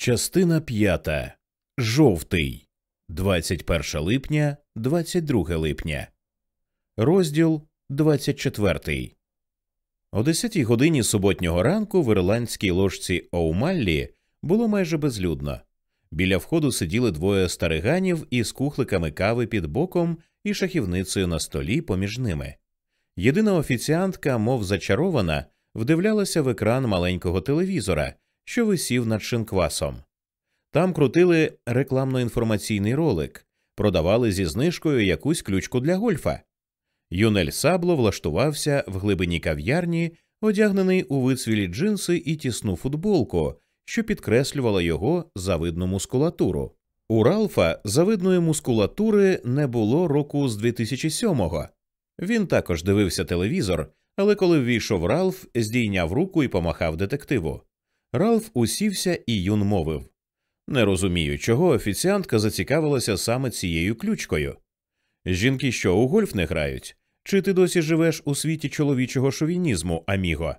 Частина п'ята. Жовтий. 21 липня, 22 липня. Розділ 24. О 10 годині суботнього ранку в ірландській ложці Оумаллі було майже безлюдно. Біля входу сиділи двоє стариганів із кухликами кави під боком і шахівницею на столі поміж ними. Єдина офіціантка, мов зачарована, вдивлялася в екран маленького телевізора, що висів над шинквасом. Там крутили рекламно-інформаційний ролик, продавали зі знижкою якусь ключку для гольфа. Юнель Сабло влаштувався в глибині кав'ярні, одягнений у вицвілі джинси і тісну футболку, що підкреслювала його завидну мускулатуру. У Ралфа завидної мускулатури не було року з 2007-го. Він також дивився телевізор, але коли ввійшов Ралф, здійняв руку і помахав детективу. Ралф усівся і юн мовив Не розумію, чого офіціантка зацікавилася саме цією ключкою. Жінки що у гольф не грають? Чи ти досі живеш у світі чоловічого шовінізму, аміго?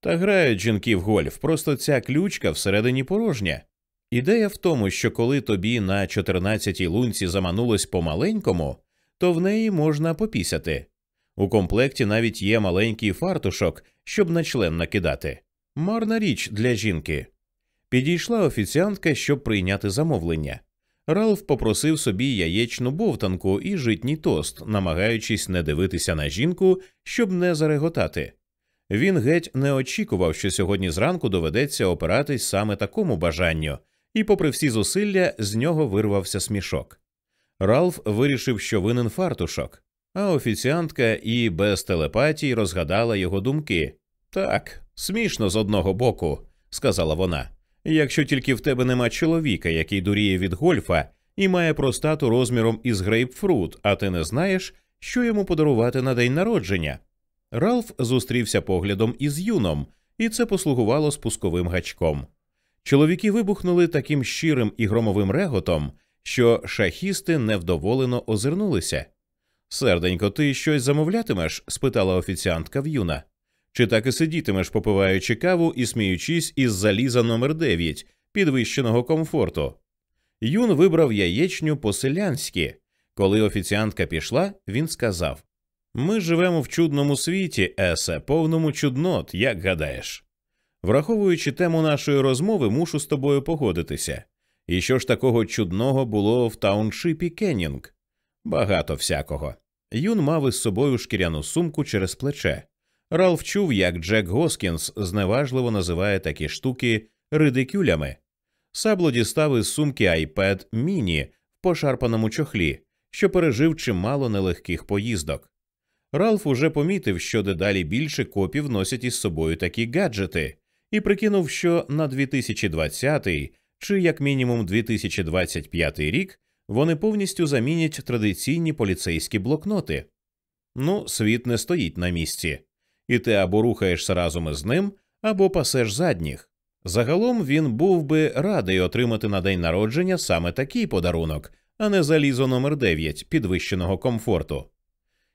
Та грають жінки в гольф, просто ця ключка всередині порожня. Ідея в тому, що коли тобі на 14-й лунці заманулось по маленькому, то в неї можна попісяти. У комплекті навіть є маленький фартушок, щоб на член накидати. Марна річ для жінки. Підійшла офіціантка, щоб прийняти замовлення. Ралф попросив собі яєчну бовтанку і житній тост, намагаючись не дивитися на жінку, щоб не зареготати. Він геть не очікував, що сьогодні зранку доведеться опиратись саме такому бажанню, і, попри всі зусилля, з нього вирвався смішок. Ралф вирішив, що винен фартушок, а офіціантка і без телепатії розгадала його думки. Так, смішно з одного боку, сказала вона. Якщо тільки в тебе нема чоловіка, який дуріє від гольфа і має простату розміром із грейпфрут, а ти не знаєш, що йому подарувати на день народження. Ралф зустрівся поглядом із юном, і це послугувало спусковим гачком. Чоловіки вибухнули таким щирим і громовим реготом, що шахісти невдоволено озирнулися. Серденько, ти щось замовлятимеш? спитала офіціантка в'юна. Чи так і сидітимеш, попиваючи каву і сміючись із заліза номер 9 підвищеного комфорту? Юн вибрав яєчню по селянськи. Коли офіціантка пішла, він сказав Ми живемо в чудному світі, Есе, повному чуднот, як гадаєш. Враховуючи тему нашої розмови, мушу з тобою погодитися. І що ж такого чудного було в тауншипі Кеннінг? Багато всякого. Юн мав із собою шкіряну сумку через плече. Ралф чув, як Джек Госкінс зневажливо називає такі штуки ридикюлями. Сабло дістав із сумки iPad міні в пошарпаному чохлі, що пережив чимало нелегких поїздок. Ралф уже помітив, що дедалі більше копів носять із собою такі гаджети, і прикинув, що на 2020 чи як мінімум 2025 рік вони повністю замінять традиційні поліцейські блокноти. Ну, світ не стоїть на місці, і ти або рухаєшся разом із ним, або пасеш задніх. Загалом він був би радий отримати на день народження саме такий подарунок, а не залізо номер 9 підвищеного комфорту.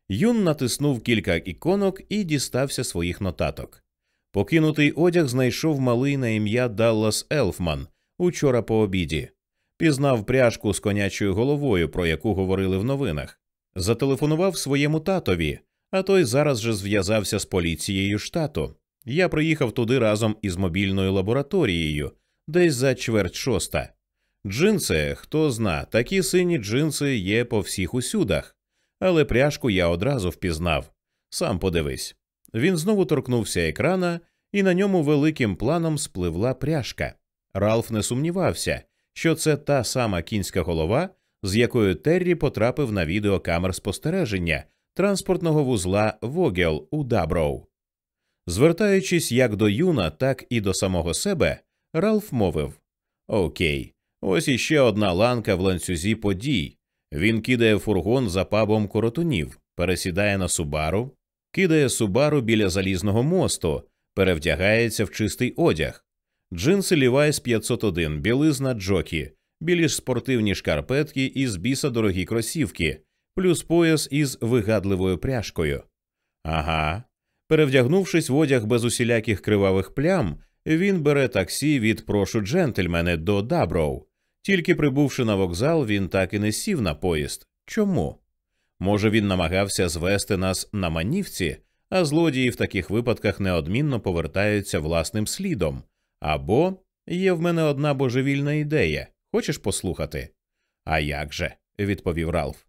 Юн натиснув кілька іконок і дістався своїх нотаток. Покинутий одяг знайшов малий на ім'я Даллас Елфман учора по обіді, пізнав пряжку з конячою головою, про яку говорили в новинах, зателефонував своєму татові, а той зараз же зв'язався з поліцією штату. Я приїхав туди разом із мобільною лабораторією, десь за чверть шоста. Джинси, хто зна, такі сині джинси є по всіх усюдах, але пряжку я одразу впізнав. Сам подивись. Він знову торкнувся екрана, і на ньому великим планом спливла пряжка. Ралф не сумнівався, що це та сама кінська голова, з якою Террі потрапив на відеокамер спостереження транспортного вузла Вогел у Даброу. Звертаючись як до Юна, так і до самого себе, Ралф мовив Окей, ось іще одна ланка в ланцюзі подій. Він кидає фургон за пабом коротунів, пересідає на Субару, кидає Субару біля залізного мосту, перевдягається в чистий одяг, джинси Levi's 501, білизна Джокі, білі спортивні шкарпетки із біса дорогі кросівки, плюс пояс із вигадливою пряжкою. Ага. Перевдягнувшись в одяг без усіляких кривавих плям, Він бере таксі від прошу джентльмени до Даброу. Тільки прибувши на вокзал, він так і не сів на поїзд. Чому? Може, він намагався звести нас на манівці, а злодії в таких випадках неодмінно повертаються власним слідом. Або є в мене одна божевільна ідея. Хочеш послухати? А як же? відповів Ралф.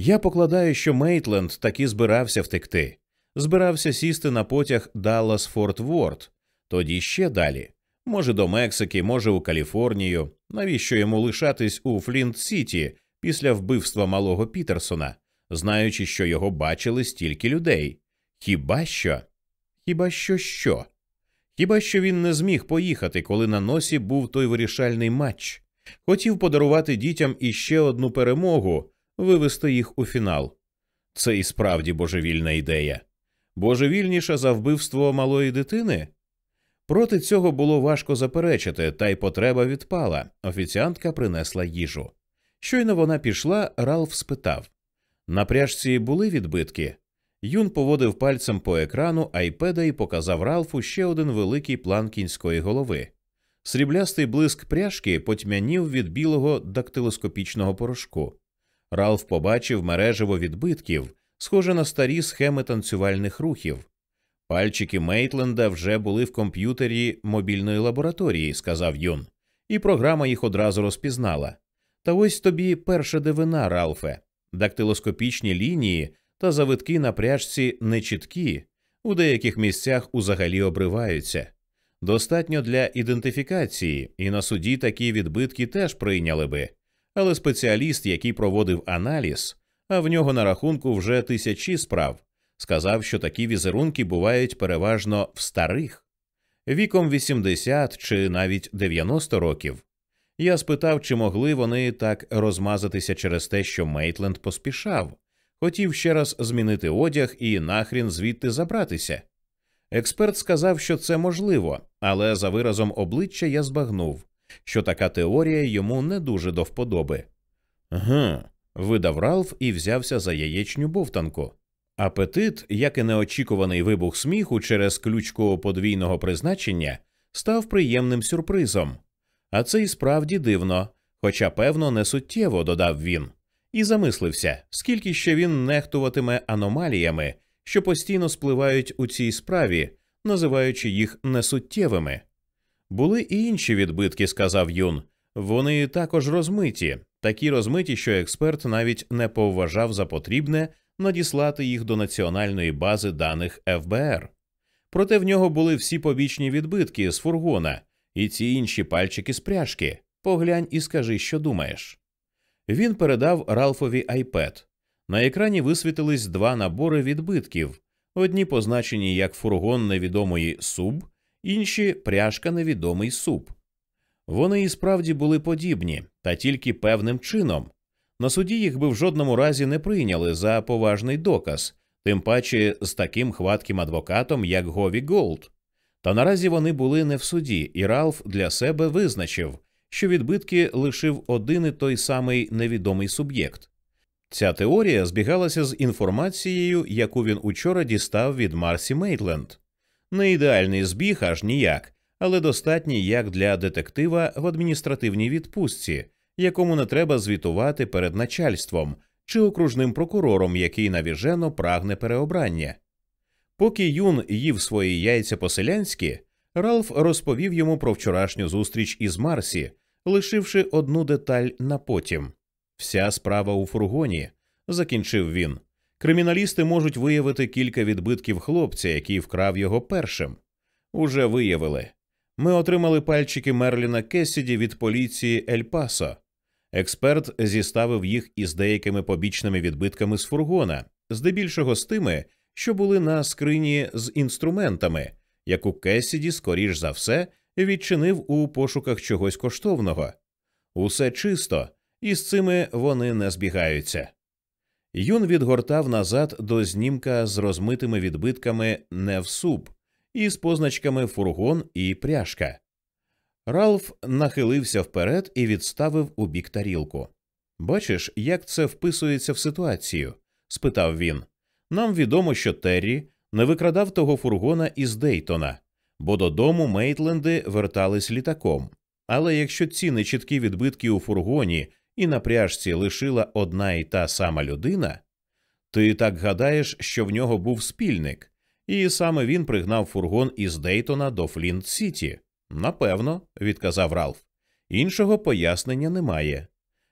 Я покладаю, що Мейтленд таки збирався втекти, збирався сісти на потяг Даллас Форт-Ворт, тоді ще далі. Може, до Мексики, може, у Каліфорнію. Навіщо йому лишатись у Флінт Сіті після вбивства малого Пітерсона, знаючи, що його бачили стільки людей? Хіба що? Хіба що що? Хіба що він не зміг поїхати, коли на носі був той вирішальний матч? Хотів подарувати дітям іще одну перемогу, вивести їх у фінал. Це і справді божевільна ідея. Божевільніша за вбивство малої дитини? Проти цього було важко заперечити, та й потреба відпала. Офіціантка принесла їжу. Щойно вона пішла, Ралф спитав на пряжці були відбитки. Юн поводив пальцем по екрану айпеда і показав Ралфу ще один великий план кінської голови. Сріблястий блиск пряжки потьмянів від білого дактилоскопічного порошку. Ралф побачив мережево відбитків, схоже на старі схеми танцювальних рухів. Пальчики Мейтленда вже були в комп'ютері мобільної лабораторії, сказав Юн, і програма їх одразу розпізнала. Та ось тобі перша дивина, Ралфе. Дактилоскопічні лінії та завитки на пряжці нечіткі, у деяких місцях узагалі обриваються. Достатньо для ідентифікації, і на суді такі відбитки теж прийняли би. Але спеціаліст, який проводив аналіз, а в нього на рахунку вже тисячі справ, сказав, що такі візерунки бувають переважно в старих віком 80 чи навіть 90 років. Я спитав, чи могли вони так розмазатися через те, що Мейтленд поспішав, хотів ще раз змінити одяг і нахрін звідти забратися. Експерт сказав, що це можливо, але за виразом обличчя я збагнув, що така теорія йому не дуже до вподоби. Га, видав Ралф і взявся за яєчню бовтанку. Апетит, як і неочікуваний вибух сміху через ключку подвійного призначення, став приємним сюрпризом. А це і справді дивно, хоча, певно, не суттєво, додав він, і замислився, скільки ще він нехтуватиме аномаліями, що постійно спливають у цій справі, називаючи їх несуттєвими. Були і інші відбитки, сказав Юн. Вони також розмиті, такі розмиті, що експерт навіть не повважав за потрібне надіслати їх до національної бази даних ФБР. Проте в нього були всі побічні відбитки з фургона і ці інші пальчики з пряжки. Поглянь і скажи, що думаєш. Він передав Ралфові iPad. На екрані висвітились два набори відбитків одні позначені як фургон невідомий суб, інші пряжка невідомий суб. Вони і справді були подібні, та тільки певним чином. На суді їх би в жодному разі не прийняли за поважний доказ, тим паче з таким хватким адвокатом, як Гові Голд. Та наразі вони були не в суді, і Ралф для себе визначив, що відбитки лишив один і той самий невідомий суб'єкт. Ця теорія збігалася з інформацією, яку він учора дістав від Марсі Мейтленд. Не ідеальний збіг аж ніяк, але достатній як для детектива в адміністративній відпустці, якому не треба звітувати перед начальством чи окружним прокурором, який навіжено прагне переобрання. Поки Юн їв свої яйця по селянськи, Ралф розповів йому про вчорашню зустріч із Марсі, лишивши одну деталь на потім. Вся справа у фургоні, закінчив він. Криміналісти можуть виявити кілька відбитків хлопця, який вкрав його першим. Уже виявили. Ми отримали пальчики Мерліна Кесіді від поліції Ель Пасо. Експерт зіставив їх із деякими побічними відбитками з фургона, здебільшого з тими, що були на скрині з інструментами, яку Кесіді, скоріш за все, відчинив у пошуках чогось коштовного. Усе чисто, і з цими вони не збігаються. Юн відгортав назад до знімка з розмитими відбитками не в суп і з позначками фургон і пряжка. Ралф нахилився вперед і відставив у бік тарілку. Бачиш, як це вписується в ситуацію? спитав він. Нам відомо, що Террі не викрадав того фургона із Дейтона. бо додому Мейтленди вертались літаком. Але якщо ці нечіткі відбитки у фургоні і на пряжці лишила одна і та сама людина, ти так гадаєш, що в нього був спільник, і саме він пригнав фургон із Дейтона до Флінт Сіті. Напевно, відказав Ралф. Іншого пояснення немає.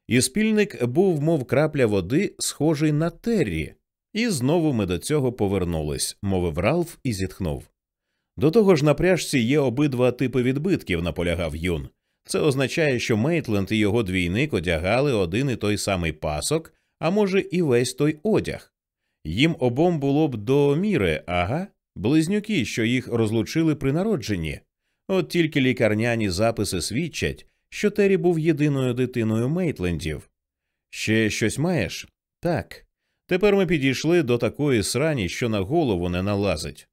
І спільник був, мов крапля води, схожий на Террі. І знову ми до цього повернулись, мовив Ралф і зітхнув. До того ж, на пряжці є обидва типи відбитків, наполягав Юн. Це означає, що Мейтленд і його двійник одягали один і той самий пасок, а може, і весь той одяг. Їм обом було б до міри, ага, близнюки, що їх розлучили при народженні. От тільки лікарняні записи свідчать, що Террі був єдиною дитиною Мейтлендів. Ще щось маєш? Так. Тепер ми підійшли до такої срані, що на голову не налазить.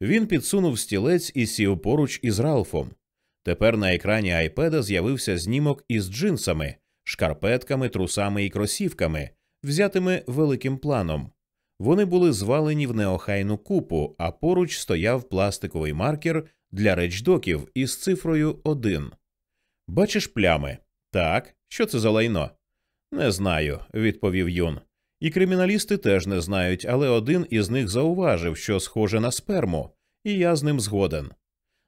Він підсунув стілець і сів поруч із Ралфом. Тепер на екрані айпеда з'явився знімок із джинсами, шкарпетками, трусами і кросівками, взятими великим планом. Вони були звалені в неохайну купу, а поруч стояв пластиковий маркер для речдоків із цифрою 1. Бачиш плями? Так. Що це за лайно? Не знаю, відповів Юн. І криміналісти теж не знають, але один із них зауважив, що схоже на сперму, і я з ним згоден.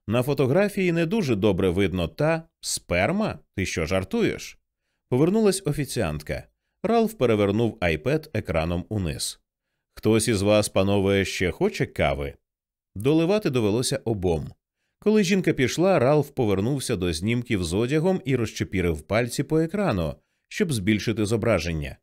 На фотографії не дуже добре видно та сперма? Ти що жартуєш? Повернулась офіціантка. Ралф перевернув айпед екраном униз. Хтось із вас, панове, ще хоче кави? Доливати довелося обом. Коли жінка пішла, Ралф повернувся до знімків з одягом і розчепірив пальці по екрану, щоб збільшити зображення.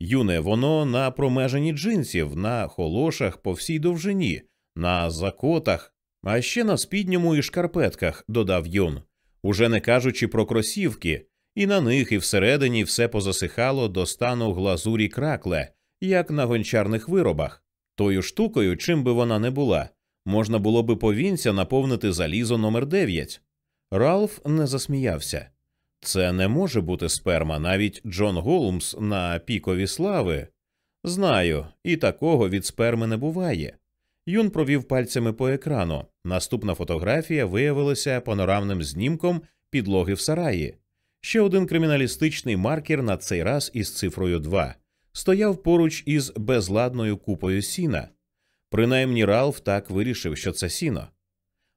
Юне, воно на промеженні джинсів, на холошах по всій довжині, на закотах, а ще на спідньому і шкарпетках, додав Юн, уже не кажучи про кросівки, і на них, і всередині все позасихало до стану глазурі кракле, як на гончарних виробах. Тою штукою, чим би вона не була, можна було би повінця наповнити залізо номер 9 Ралф не засміявся. Це не може бути сперма, навіть Джон Голмс на пікові слави. Знаю, і такого від сперми не буває. Юн провів пальцями по екрану. Наступна фотографія виявилася панорамним знімком підлоги в сараї. Ще один криміналістичний маркер на цей раз із цифрою 2 стояв поруч із безладною купою сіна. Принаймні Ралф так вирішив, що це сіно.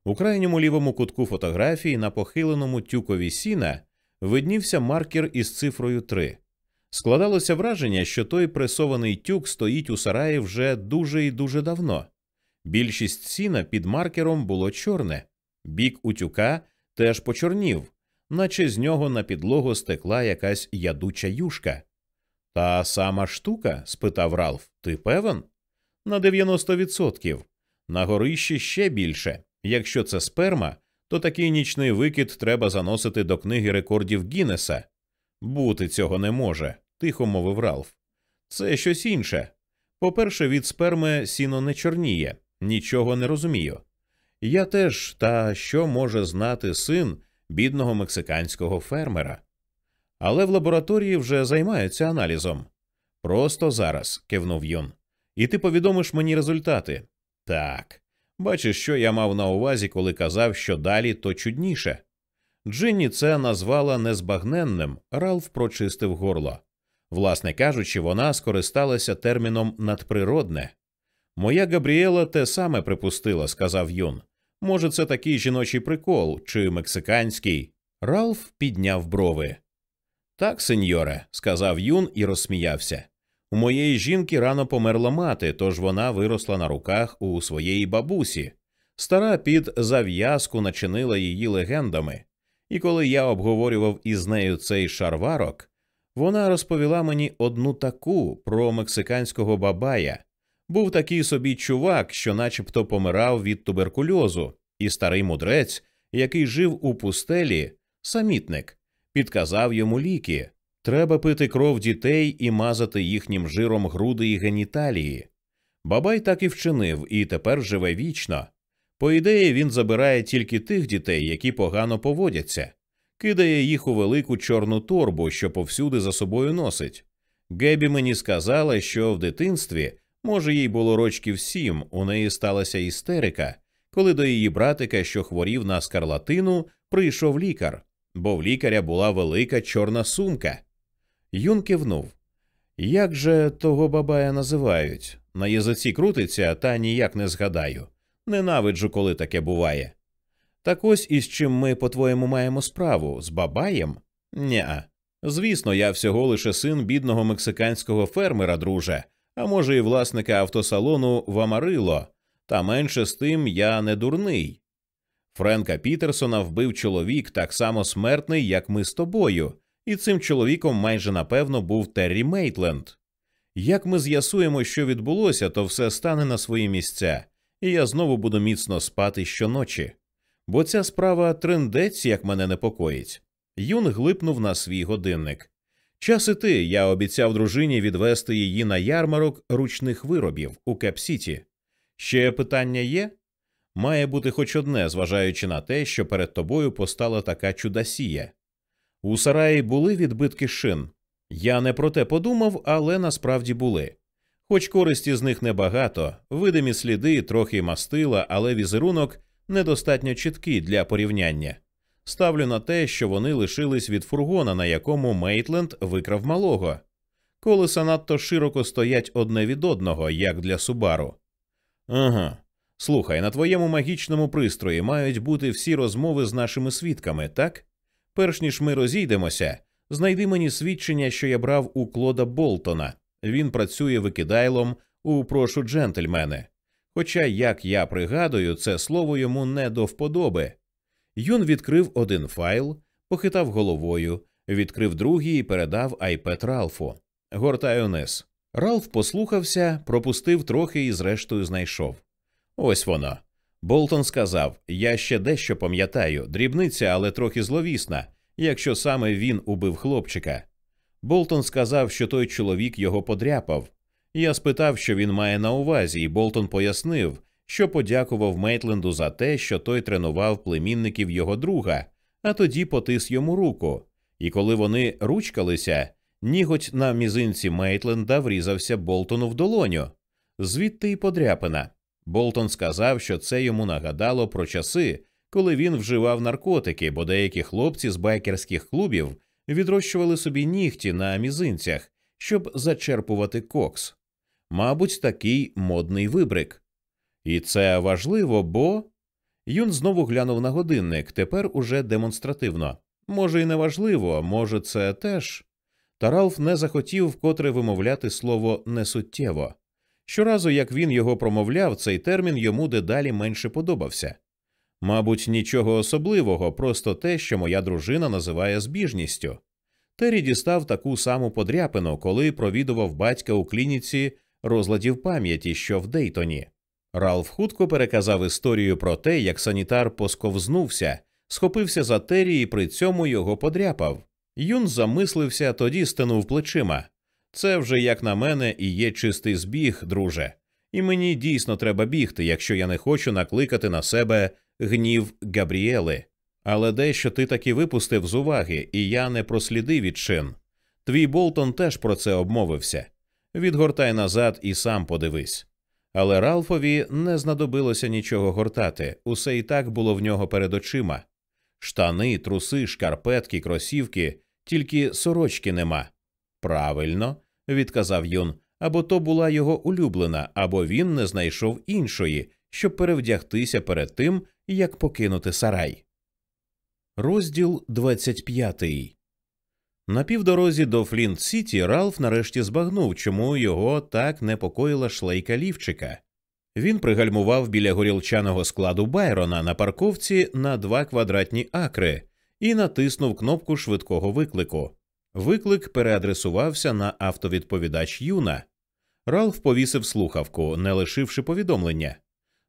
У крайньому лівому кутку фотографії на похиленому тюкові сіна виднівся маркер із цифрою 3. Складалося враження, що той пресований тюк стоїть у сараї вже дуже і дуже давно. Більшість сіна під маркером було чорне, бік утюка теж почорнів, наче з нього на підлогу стекла якась ядуча юшка. Та сама штука? спитав Ралф. Ти певен? На 90%. На горищі ще більше. Якщо це сперма, то такий нічний викид треба заносити до книги рекордів Гіннеса. Бути цього не може, тихо мовив Ралф. Це щось інше. По-перше, від сперми сіно не чорніє, нічого не розумію. Я теж, та що може знати син бідного мексиканського фермера. Але в лабораторії вже займаються аналізом. Просто зараз, кивнув Юн. І ти повідомиш мені результати. Так. Бачиш, що я мав на увазі, коли казав, що далі то чудніше. Джинні це назвала незбагненним, Ралф прочистив горло. Власне кажучи, вона скористалася терміном надприродне. Моя Габріела те саме припустила, сказав Юн. Може, це такий жіночий прикол чи мексиканський. Ралф підняв брови. Так, сеньоре, сказав Юн і розсміявся. У моєї жінки рано померла мати, тож вона виросла на руках у своєї бабусі. Стара під зав'язку начинила її легендами, і коли я обговорював із нею цей шарварок, вона розповіла мені одну таку про мексиканського бабая. Був такий собі чувак, що начебто помирав від туберкульозу, і старий мудрець, який жив у пустелі, самітник, підказав йому ліки. Треба пити кров дітей і мазати їхнім жиром груди і геніталії. Бабай так і вчинив, і тепер живе вічно. По ідеї, він забирає тільки тих дітей, які погано поводяться, кидає їх у велику чорну торбу, що повсюди за собою носить. Гебі мені сказала, що в дитинстві, може, їй було рочків сім, у неї сталася істерика, коли до її братика, що хворів на скарлатину, прийшов лікар, бо в лікаря була велика чорна сумка. Юн кивнув. Як же того бабая називають? На язиці крутиться, та ніяк не згадаю. Ненавиджу, коли таке буває. Так ось із чим ми, по-твоєму, маємо справу з бабаєм? Ня. Звісно, я всього лише син бідного мексиканського фермера, друже, а може, і власника автосалону в Амарило, та менше з тим я не дурний. Френка Пітерсона вбив чоловік так само смертний, як ми з тобою, і цим чоловіком майже напевно був Террі Мейтленд. Як ми з'ясуємо, що відбулося, то все стане на свої місця, і я знову буду міцно спати щоночі. Бо ця справа трендець, як мене непокоїть. Юн глипнув на свій годинник. Час іти, я обіцяв дружині відвести її на ярмарок ручних виробів у Кепсіті. Ще питання є? Має бути хоч одне, зважаючи на те, що перед тобою постала така чудасія. У сараї були відбитки шин. Я не про те подумав, але насправді були. Хоч користі з них небагато, видимі сліди, трохи мастила, але візерунок недостатньо чіткий для порівняння. Ставлю на те, що вони лишились від фургона, на якому Мейтленд викрав малого. Колеса надто широко стоять одне від одного, як для Субару. Ага. Слухай, на твоєму магічному пристрої мають бути всі розмови з нашими свідками, так? Перш ніж ми розійдемося, знайди мені свідчення, що я брав у Клода Болтона. Він працює викидайлом у прошу джентльмени. Хоча, як я пригадую, це слово йому не до вподоби. Юн відкрив один файл, похитав головою, відкрив другий і передав iPad Ралфу. Гортай униз. Ралф послухався, пропустив трохи і зрештою знайшов. Ось воно. Болтон сказав: Я ще дещо пам'ятаю, дрібниця, але трохи зловісна, якщо саме він убив хлопчика. Болтон сказав, що той чоловік його подряпав. Я спитав, що він має на увазі, і Болтон пояснив, що подякував Мейтленду за те, що той тренував племінників його друга, а тоді потис йому руку. І коли вони ручкалися, ніготь на мізинці Мейтленда врізався Болтону в долоню. Звідти й подряпина. Болтон сказав, що це йому нагадало про часи, коли він вживав наркотики, бо деякі хлопці з байкерських клубів відрощували собі нігті на мізинцях, щоб зачерпувати кокс. Мабуть, такий модний вибрик. І це важливо, бо. Юн знову глянув на годинник, тепер уже демонстративно. Може, і не важливо, може, це теж. Та Ралф не захотів вкотре вимовляти слово несуттєво. Щоразу, як він його промовляв, цей термін йому дедалі менше подобався. Мабуть, нічого особливого, просто те, що моя дружина називає збіжністю. Террі дістав таку саму подряпину, коли провідував батька у клініці розладів пам'яті, що в Дейтоні. Ралф хутко переказав історію про те, як санітар посковзнувся, схопився за Террі і при цьому його подряпав. Юн замислився, тоді стенув плечима. Це вже, як на мене, і є чистий збіг, друже, і мені дійсно треба бігти, якщо я не хочу накликати на себе гнів Габріели. Але дещо ти таки випустив з уваги, і я не прослідив від чин. Твій Болтон теж про це обмовився. Відгортай назад і сам подивись. Але Ралфові не знадобилося нічого гортати, усе і так було в нього перед очима. Штани, труси, шкарпетки, кросівки, тільки сорочки нема. Правильно, відказав Юн, або то була його улюблена, або він не знайшов іншої, щоб перевдягтися перед тим, як покинути сарай. Розділ 25 На півдорозі до Флінт Сіті Ралф нарешті збагнув, чому його так непокоїла шлейка лівчика. Він пригальмував біля горілчаного складу Байрона на парковці на два квадратні акри і натиснув кнопку швидкого виклику. Виклик переадресувався на автовідповідач Юна. Ралф повісив слухавку, не лишивши повідомлення.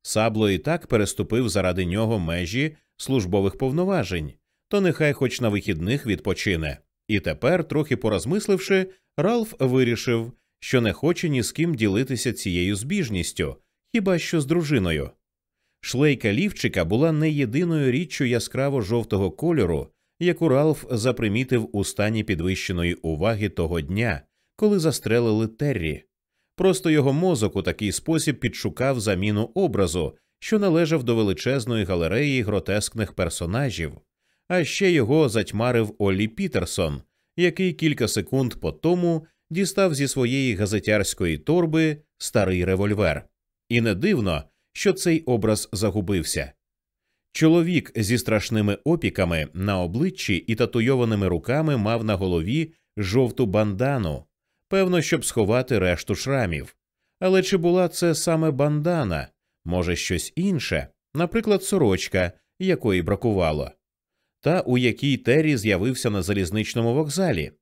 Сабло і так переступив заради нього межі службових повноважень, то нехай хоч на вихідних відпочине. І тепер, трохи порозмисливши, Ралф вирішив, що не хоче ні з ким ділитися цією збіжністю, хіба що з дружиною. Шлейка лівчика була не єдиною річчю яскраво жовтого кольору, яку Ралф запримітив у стані підвищеної уваги того дня, коли застрелили Террі. Просто його мозок у такий спосіб підшукав заміну образу, що належав до величезної галереї гротескних персонажів, а ще його затьмарив Оллі Пітерсон, який кілька секунд по тому дістав зі своєї газетярської торби старий револьвер. І не дивно, що цей образ загубився. Чоловік зі страшними опіками на обличчі і татуйованими руками мав на голові жовту бандану, певно, щоб сховати решту шрамів. Але чи була це саме бандана, може, щось інше, наприклад, сорочка, якої бракувало, та у якій Террі з'явився на залізничному вокзалі?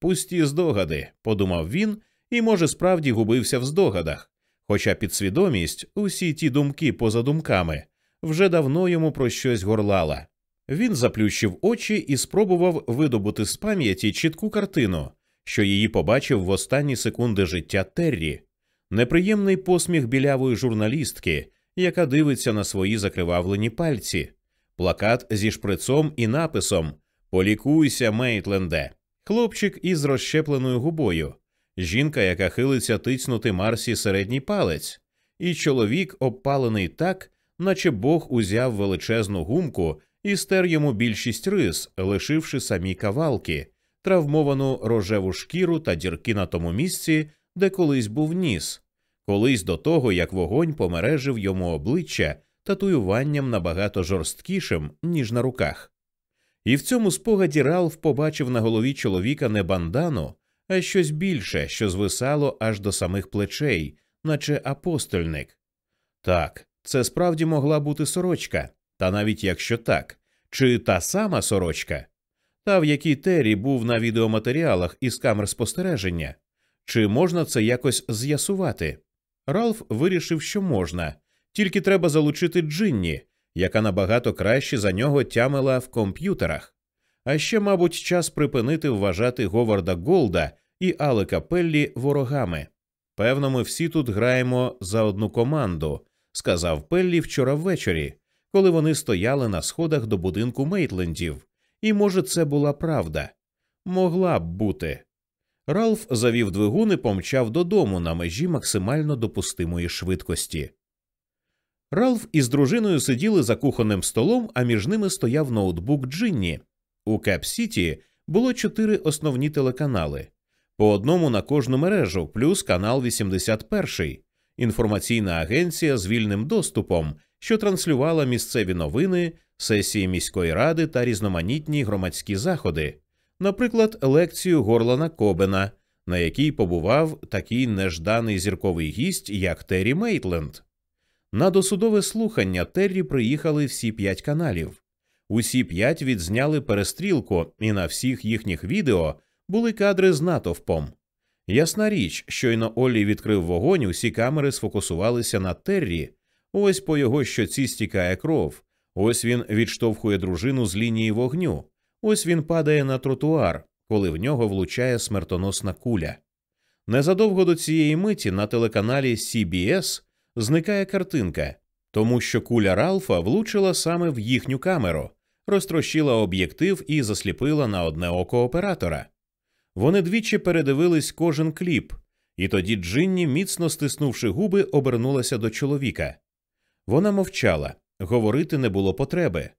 Пусті здогади, подумав він, і, може, справді губився в здогадах, хоча підсвідомість, усі ті думки поза думками, вже давно йому про щось горлала. Він заплющив очі і спробував видобути з пам'яті чітку картину, що її побачив в останні секунди життя Террі, неприємний посміх білявої журналістки, яка дивиться на свої закривавлені пальці, плакат зі шприцом і написом Полікуйся, Мейтленде, хлопчик із розщепленою губою, жінка, яка хилиться тицнути Марсі середній палець, і чоловік, обпалений так, наче Бог узяв величезну гумку і стер йому більшість рис, лишивши самі кавалки, травмовану рожеву шкіру та дірки на тому місці, де колись був ніс, колись до того, як вогонь помережив йому обличчя татуюванням набагато жорсткішим, ніж на руках. І в цьому спогаді Ралф побачив на голові чоловіка не бандану, а щось більше, що звисало аж до самих плечей, наче апостольник. Так, це справді могла бути сорочка, та навіть якщо так, чи та сама сорочка, та в якій Террі був на відеоматеріалах із камер спостереження, чи можна це якось з'ясувати? Ралф вирішив, що можна, тільки треба залучити Джинні, яка набагато краще за нього тямила в комп'ютерах. А ще, мабуть, час припинити вважати Говарда Голда і Алека Пеллі ворогами. Певно, ми всі тут граємо за одну команду, сказав Пеллі вчора ввечері, коли вони стояли на сходах до будинку Мейтлендів. І, може, це була правда. Могла б бути. Ралф завів двигун і помчав додому на межі максимально допустимої швидкості. Ралф із дружиною сиділи за кухонним столом, а між ними стояв ноутбук Джинні. У Кеп-Сіті було чотири основні телеканали по одному на кожну мережу, плюс канал 81, інформаційна агенція з вільним доступом, що транслювала місцеві новини, сесії міської ради та різноманітні громадські заходи, наприклад, лекцію Гарлана Кобена, на якій побував такий нежданий зірковий гість, як Террі Мейтленд. На досудове слухання Террі приїхали всі п'ять каналів. Усі п'ять відзняли перестрілку, і на всіх їхніх відео були кадри з натовпом. Ясна річ, щойно Оллі відкрив вогонь, усі камери сфокусувалися на Террі. Ось по його щоці стікає кров, ось він відштовхує дружину з лінії вогню, ось він падає на тротуар, коли в нього влучає смертоносна куля. Незадовго до цієї миті на телеканалі CBS зникає картинка, тому що куля Ралфа влучила саме в їхню камеру, розтрощила об'єктив і засліпила на одне око оператора. Вони двічі передивились кожен кліп, і тоді Джинні, міцно стиснувши губи, обернулася до чоловіка. Вона мовчала, говорити не було потреби.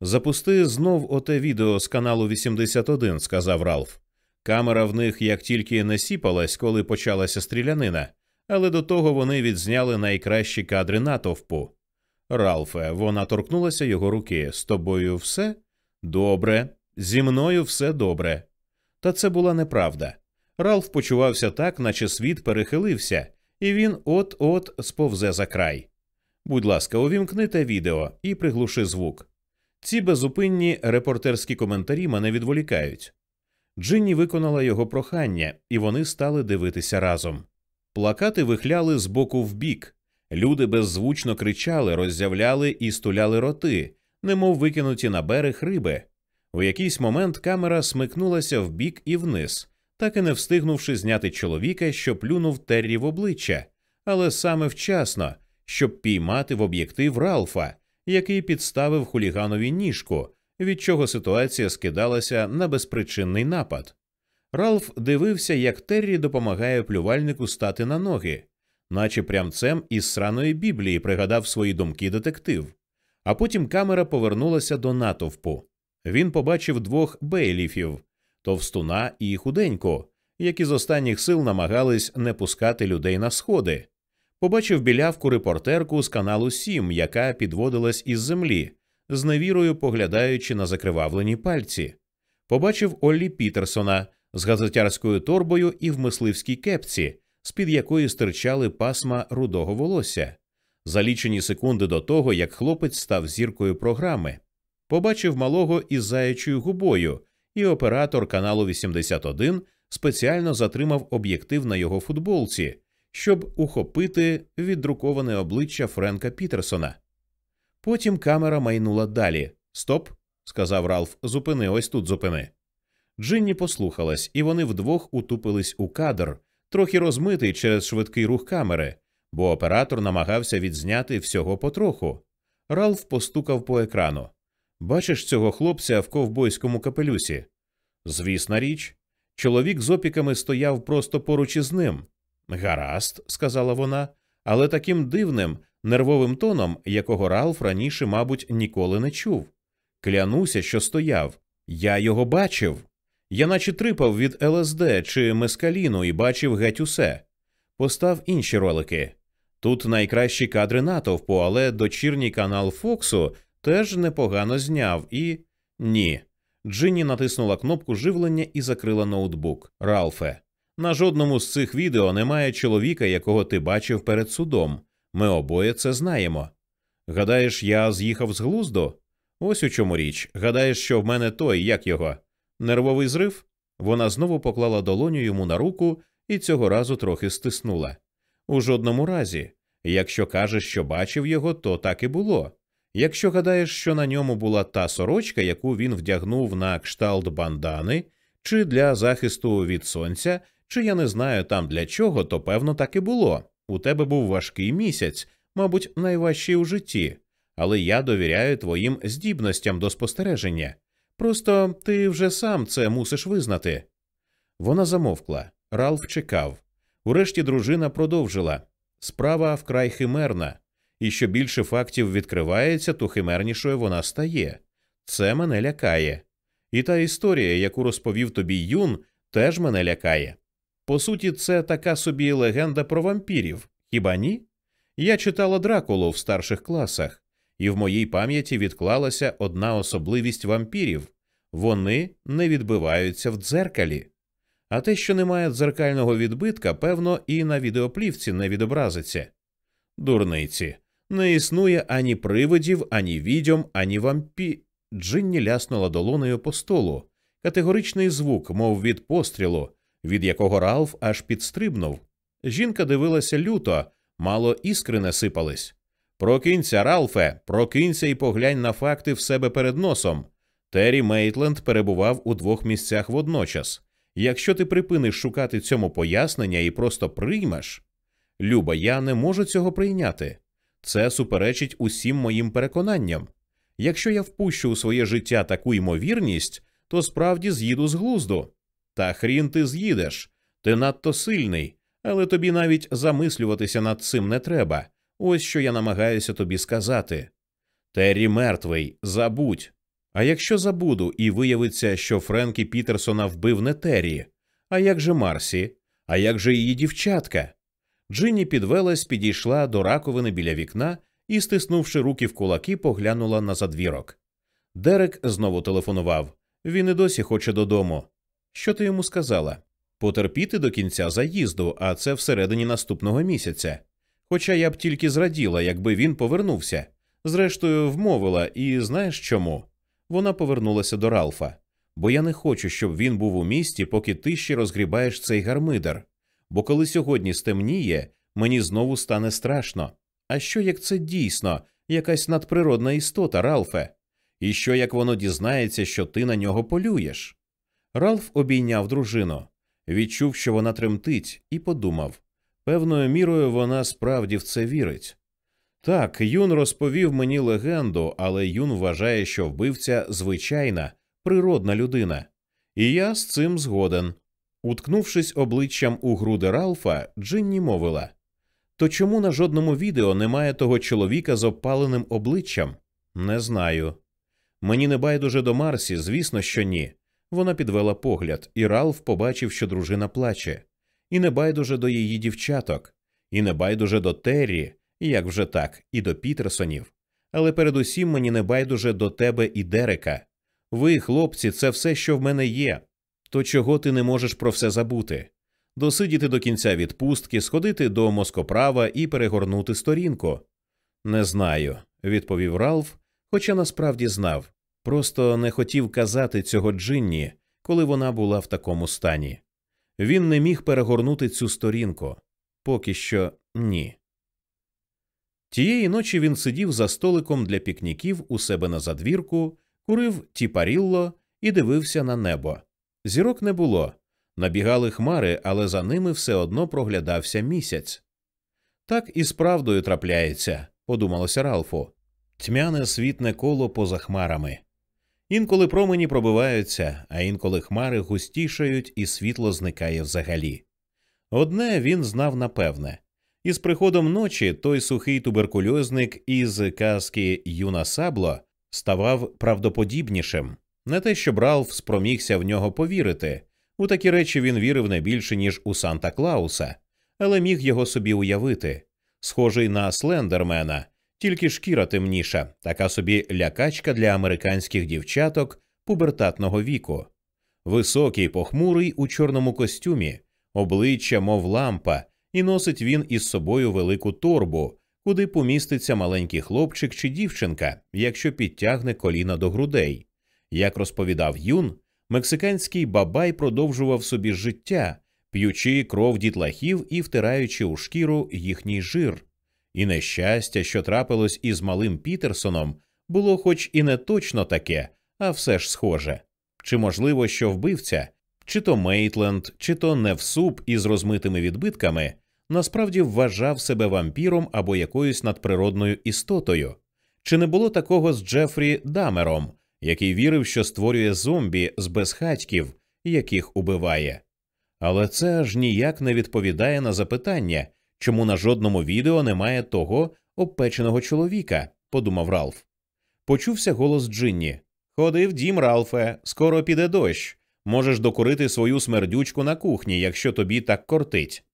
Запусти знов оте відео з каналу 81», – сказав Ралф. Камера в них як тільки не сіпалась, коли почалася стрілянина, але до того вони відзняли найкращі кадри натовпу. Ралфе, вона торкнулася його руки. З тобою все добре, зі мною все добре. Та це була неправда. Ралф почувався так, наче світ перехилився, і він от-от сповзе за край. Будь ласка, увімкни те відео і приглуши звук. Ці безупинні репортерські коментарі мене відволікають. Джинні виконала його прохання, і вони стали дивитися разом. Плакати вихляли з боку в бік, люди беззвучно кричали, роззявляли і стуляли роти, немов викинуті на берег риби. У якийсь момент камера смикнулася вбік і вниз, так і не встигнувши зняти чоловіка, що плюнув Террі в обличчя, але саме вчасно, щоб піймати в об'єктив Ралфа, який підставив хуліганові ніжку, від чого ситуація скидалася на безпричинний напад. Ралф дивився, як Террі допомагає плювальнику стати на ноги. наче прямцем із сраної біблії пригадав свої думки детектив. А потім камера повернулася до натовпу. Він побачив двох бейліфів товстуна і худенько, які з останніх сил намагались не пускати людей на сходи. Побачив білявку репортерку з каналу Сім, яка підводилась із землі, з невірою поглядаючи на закривавлені пальці. Побачив Оллі Пітерсона з газетярською торбою і в мисливській кепці, з під якої стирчали пасма рудого волосся. За лічені секунди до того, як хлопець став зіркою програми, побачив малого із заячою губою, і оператор каналу 81 спеціально затримав об'єктив на його футболці, щоб ухопити віддруковане обличчя Френка Пітерсона. Потім камера майнула далі. Стоп, сказав Ралф, зупини, ось тут зупини. Джинні послухалась, і вони вдвох утупились у кадр, трохи розмитий через швидкий рух камери, бо оператор намагався відзняти всього потроху. Ралф постукав по екрану. Бачиш цього хлопця в ковбойському капелюсі? Звісна річ. Чоловік з опіками стояв просто поруч із ним. Гаразд, сказала вона, але таким дивним, нервовим тоном, якого Ралф раніше, мабуть, ніколи не чув. Клянуся, що стояв. Я його бачив. Я наче трипав від ЛСД чи мескаліну і бачив геть усе. Постав інші ролики. Тут найкращі кадри натовпу, але дочірній канал Фоксу теж непогано зняв і. Ні. Джинні натиснула кнопку живлення і закрила ноутбук. Ралфе. На жодному з цих відео немає чоловіка, якого ти бачив перед судом. Ми обоє це знаємо. Гадаєш, я з'їхав з глузду? Ось у чому річ. Гадаєш, що в мене той, як його? Нервовий зрив? Вона знову поклала долоню йому на руку і цього разу трохи стиснула. У жодному разі, якщо кажеш, що бачив його, то так і було. Якщо гадаєш, що на ньому була та сорочка, яку він вдягнув на кшталт бандани, чи для захисту від сонця, чи я не знаю там для чого, то певно так і було. У тебе був важкий місяць, мабуть, найважчий у житті, але я довіряю твоїм здібностям до спостереження. Просто ти вже сам це мусиш визнати. Вона замовкла. Ралф чекав. Урешті дружина продовжила справа вкрай химерна, і що більше фактів відкривається, то химернішою вона стає. Це мене лякає. І та історія, яку розповів тобі Юн, теж мене лякає. По суті, це така собі легенда про вампірів, хіба ні? Я читала Дракулу в старших класах, і в моїй пам'яті відклалася одна особливість вампірів вони не відбиваються в дзеркалі. А те, що немає дзеркального відбитка, певно, і на відеоплівці не відобразиться. Дурниці. Не існує ані привидів, ані відьом, ані вампі. Джинні ляснула долонею по столу. Категоричний звук, мов від пострілу, від якого Ралф аж підстрибнув. Жінка дивилася люто, мало іскри не сипались. Прокинься, Ралфе, прокинься і поглянь на факти в себе перед носом. Террі Мейтленд перебував у двох місцях водночас. Якщо ти припиниш шукати цьому пояснення і просто приймеш. Люба, я не можу цього прийняти. Це суперечить усім моїм переконанням. Якщо я впущу у своє життя таку ймовірність, то справді з'їду з глузду. Та хрін ти з'їдеш. Ти надто сильний, але тобі навіть замислюватися над цим не треба. Ось що я намагаюся тобі сказати. Террі мертвий, забудь. А якщо забуду і виявиться, що Френкі Пітерсона вбив не Террі, а як же Марсі, а як же її дівчатка? Джинні підвелась, підійшла до раковини біля вікна і, стиснувши руки в кулаки, поглянула на задвірок. Дерек знову телефонував. Він і досі хоче додому. Що ти йому сказала? Потерпіти до кінця заїзду, а це всередині наступного місяця. Хоча я б тільки зраділа, якби він повернувся. Зрештою, вмовила, і знаєш чому? Вона повернулася до Ралфа. Бо я не хочу, щоб він був у місті, поки ти ще розгрібаєш цей гармидер. Бо коли сьогодні стемніє, мені знову стане страшно. А що як це дійсно якась надприродна істота, Ралфе? І що як воно дізнається, що ти на нього полюєш? Ралф обійняв дружину, відчув, що вона тремтить, і подумав певною мірою вона справді в це вірить. Так, Юн розповів мені легенду, але Юн вважає, що вбивця звичайна, природна людина, і я з цим згоден. Уткнувшись обличчям у груди Ралфа, Джинні мовила То чому на жодному відео немає того чоловіка з обпаленим обличчям? Не знаю. Мені не байдуже до Марсі, звісно, що ні. Вона підвела погляд, і Ралф побачив, що дружина плаче, і не байдуже до її дівчаток, і не байдуже до Террі, як вже так, і до Пітерсонів. Але передусім мені не байдуже до тебе і Дерека. Ви, хлопці, це все, що в мене є. То чого ти не можеш про все забути? Досидіти до кінця відпустки, сходити до москоправа і перегорнути сторінку? Не знаю, відповів Ралф, хоча насправді знав. Просто не хотів казати цього Джинні, коли вона була в такому стані. Він не міг перегорнути цю сторінку. Поки що ні. Тієї ночі він сидів за столиком для пікніків у себе на задвірку, курив тіпарілло і дивився на небо. Зірок не було. Набігали хмари, але за ними все одно проглядався місяць. Так і справдою трапляється, подумалося Ралфу. Тьмяне світне коло поза хмарами. Інколи промені пробиваються, а інколи хмари густішають і світло зникає взагалі. Одне він знав напевне із приходом ночі той сухий туберкульозник із казки Юна Сабло ставав правдоподібнішим. Не те, щоб Ралф спромігся в нього повірити. У такі речі він вірив не більше, ніж у Санта Клауса, але міг його собі уявити. Схожий на слендермена, тільки шкіра темніша, така собі лякачка для американських дівчаток пубертатного віку. Високий, похмурий у чорному костюмі, обличчя, мов лампа, і носить він із собою велику торбу, куди поміститься маленький хлопчик чи дівчинка, якщо підтягне коліна до грудей. Як розповідав юн, мексиканський бабай продовжував собі життя, п'ючи кров дітлахів і втираючи у шкіру їхній жир. І нещастя, що трапилось із малим Пітерсоном, було хоч і не точно таке, а все ж схоже. Чи можливо, що вбивця, чи то Мейтленд, чи то Невсуп із розмитими відбитками, насправді вважав себе вампіром або якоюсь надприродною істотою? Чи не було такого з Джефрі Дамером, який вірив, що створює зомбі з безхатьків, яких убиває? Але це аж ніяк не відповідає на запитання, чому на жодному відео немає того обпеченого чоловіка, подумав Ралф. Почувся голос Джинні. Ходи в дім, Ралфе, скоро піде дощ. Можеш докурити свою смердючку на кухні, якщо тобі так кортить.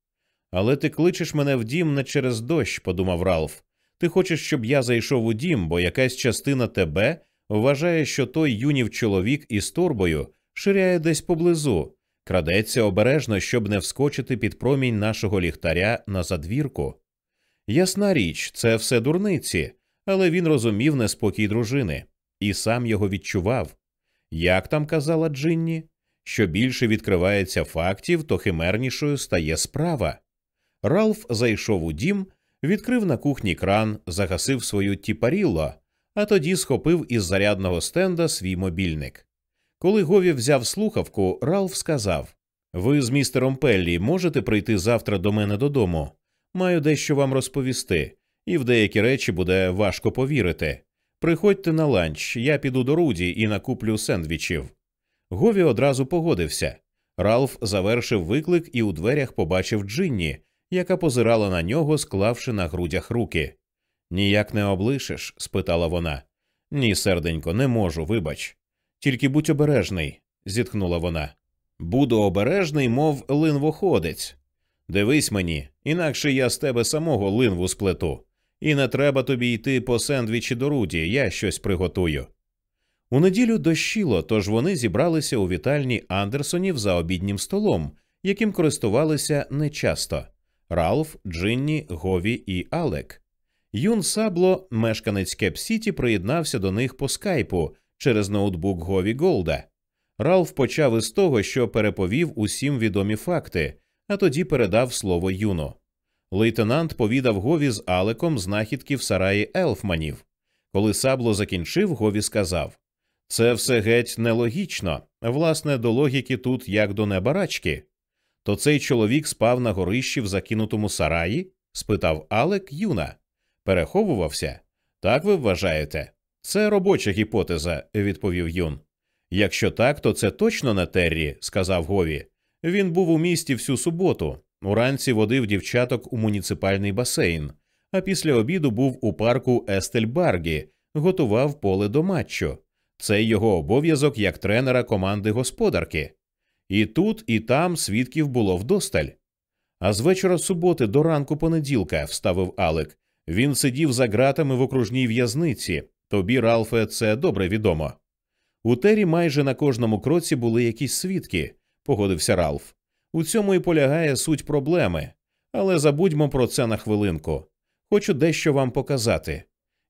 Але ти кличеш мене в дім не через дощ, подумав Ралф. Ти хочеш, щоб я зайшов у дім, бо якась частина тебе вважає, що той юнів чоловік із торбою ширяє десь поблизу, крадеться обережно, щоб не вскочити під промінь нашого ліхтаря на задвірку. Ясна річ, це все дурниці, але він розумів неспокій дружини і сам його відчував. Як там казала Джинні, що більше відкривається фактів, то химернішою стає справа. Ралф зайшов у дім, відкрив на кухні кран, загасив свою тіпарілло, а тоді схопив із зарядного стенда свій мобільник. Коли Гові взяв слухавку, Ралф сказав Ви з містером Пеллі можете прийти завтра до мене додому. Маю дещо вам розповісти, і в деякі речі буде важко повірити. Приходьте на ланч, я піду до Руді і накуплю сендвічів. Гові одразу погодився. Ралф завершив виклик і у дверях побачив Джинні, яка позирала на нього, склавши на грудях руки. Ніяк не облишиш? спитала вона. Ні, серденько, не можу, вибач. Тільки будь обережний, зітхнула вона. Буду обережний, мов линвоходець. Дивись мені, інакше я з тебе самого линву сплету. І не треба тобі йти по сендвічі до Руді, я щось приготую. У неділю дощило, тож вони зібралися у вітальні Андерсонів за обіднім столом, яким користувалися нечасто Ралф, Джинні, Гові і Алек. Юн Сабло, мешканець Кеп-Сіті, приєднався до них по скайпу через ноутбук Гові Голда. Ралф почав із того, що переповів усім відомі факти, а тоді передав слово Юну. Лейтенант повідав Гові з Алеком знахідки в сараї Елфманів. Коли Сабло закінчив, Гові сказав Це все геть нелогічно, власне, до логіки тут як до небарачки. То цей чоловік спав на горищі в закинутому сараї? спитав Алек Юна. Переховувався? Так ви вважаєте? Це робоча гіпотеза, відповів Юн. Якщо так, то це точно не Террі, сказав Гові. Він був у місті всю суботу. Уранці водив дівчаток у муніципальний басейн, а після обіду був у парку Естельбаргі, готував поле до матчу. Це його обов'язок як тренера команди господарки. І тут, і там свідків було вдосталь. А з вечора суботи до ранку понеділка, вставив Алек, він сидів за ґратами в окружній в'язниці. Тобі, Ралфе, це добре відомо. У Тері майже на кожному кроці були якісь свідки, погодився Ралф. У цьому і полягає суть проблеми. Але забудьмо про це на хвилинку. Хочу дещо вам показати.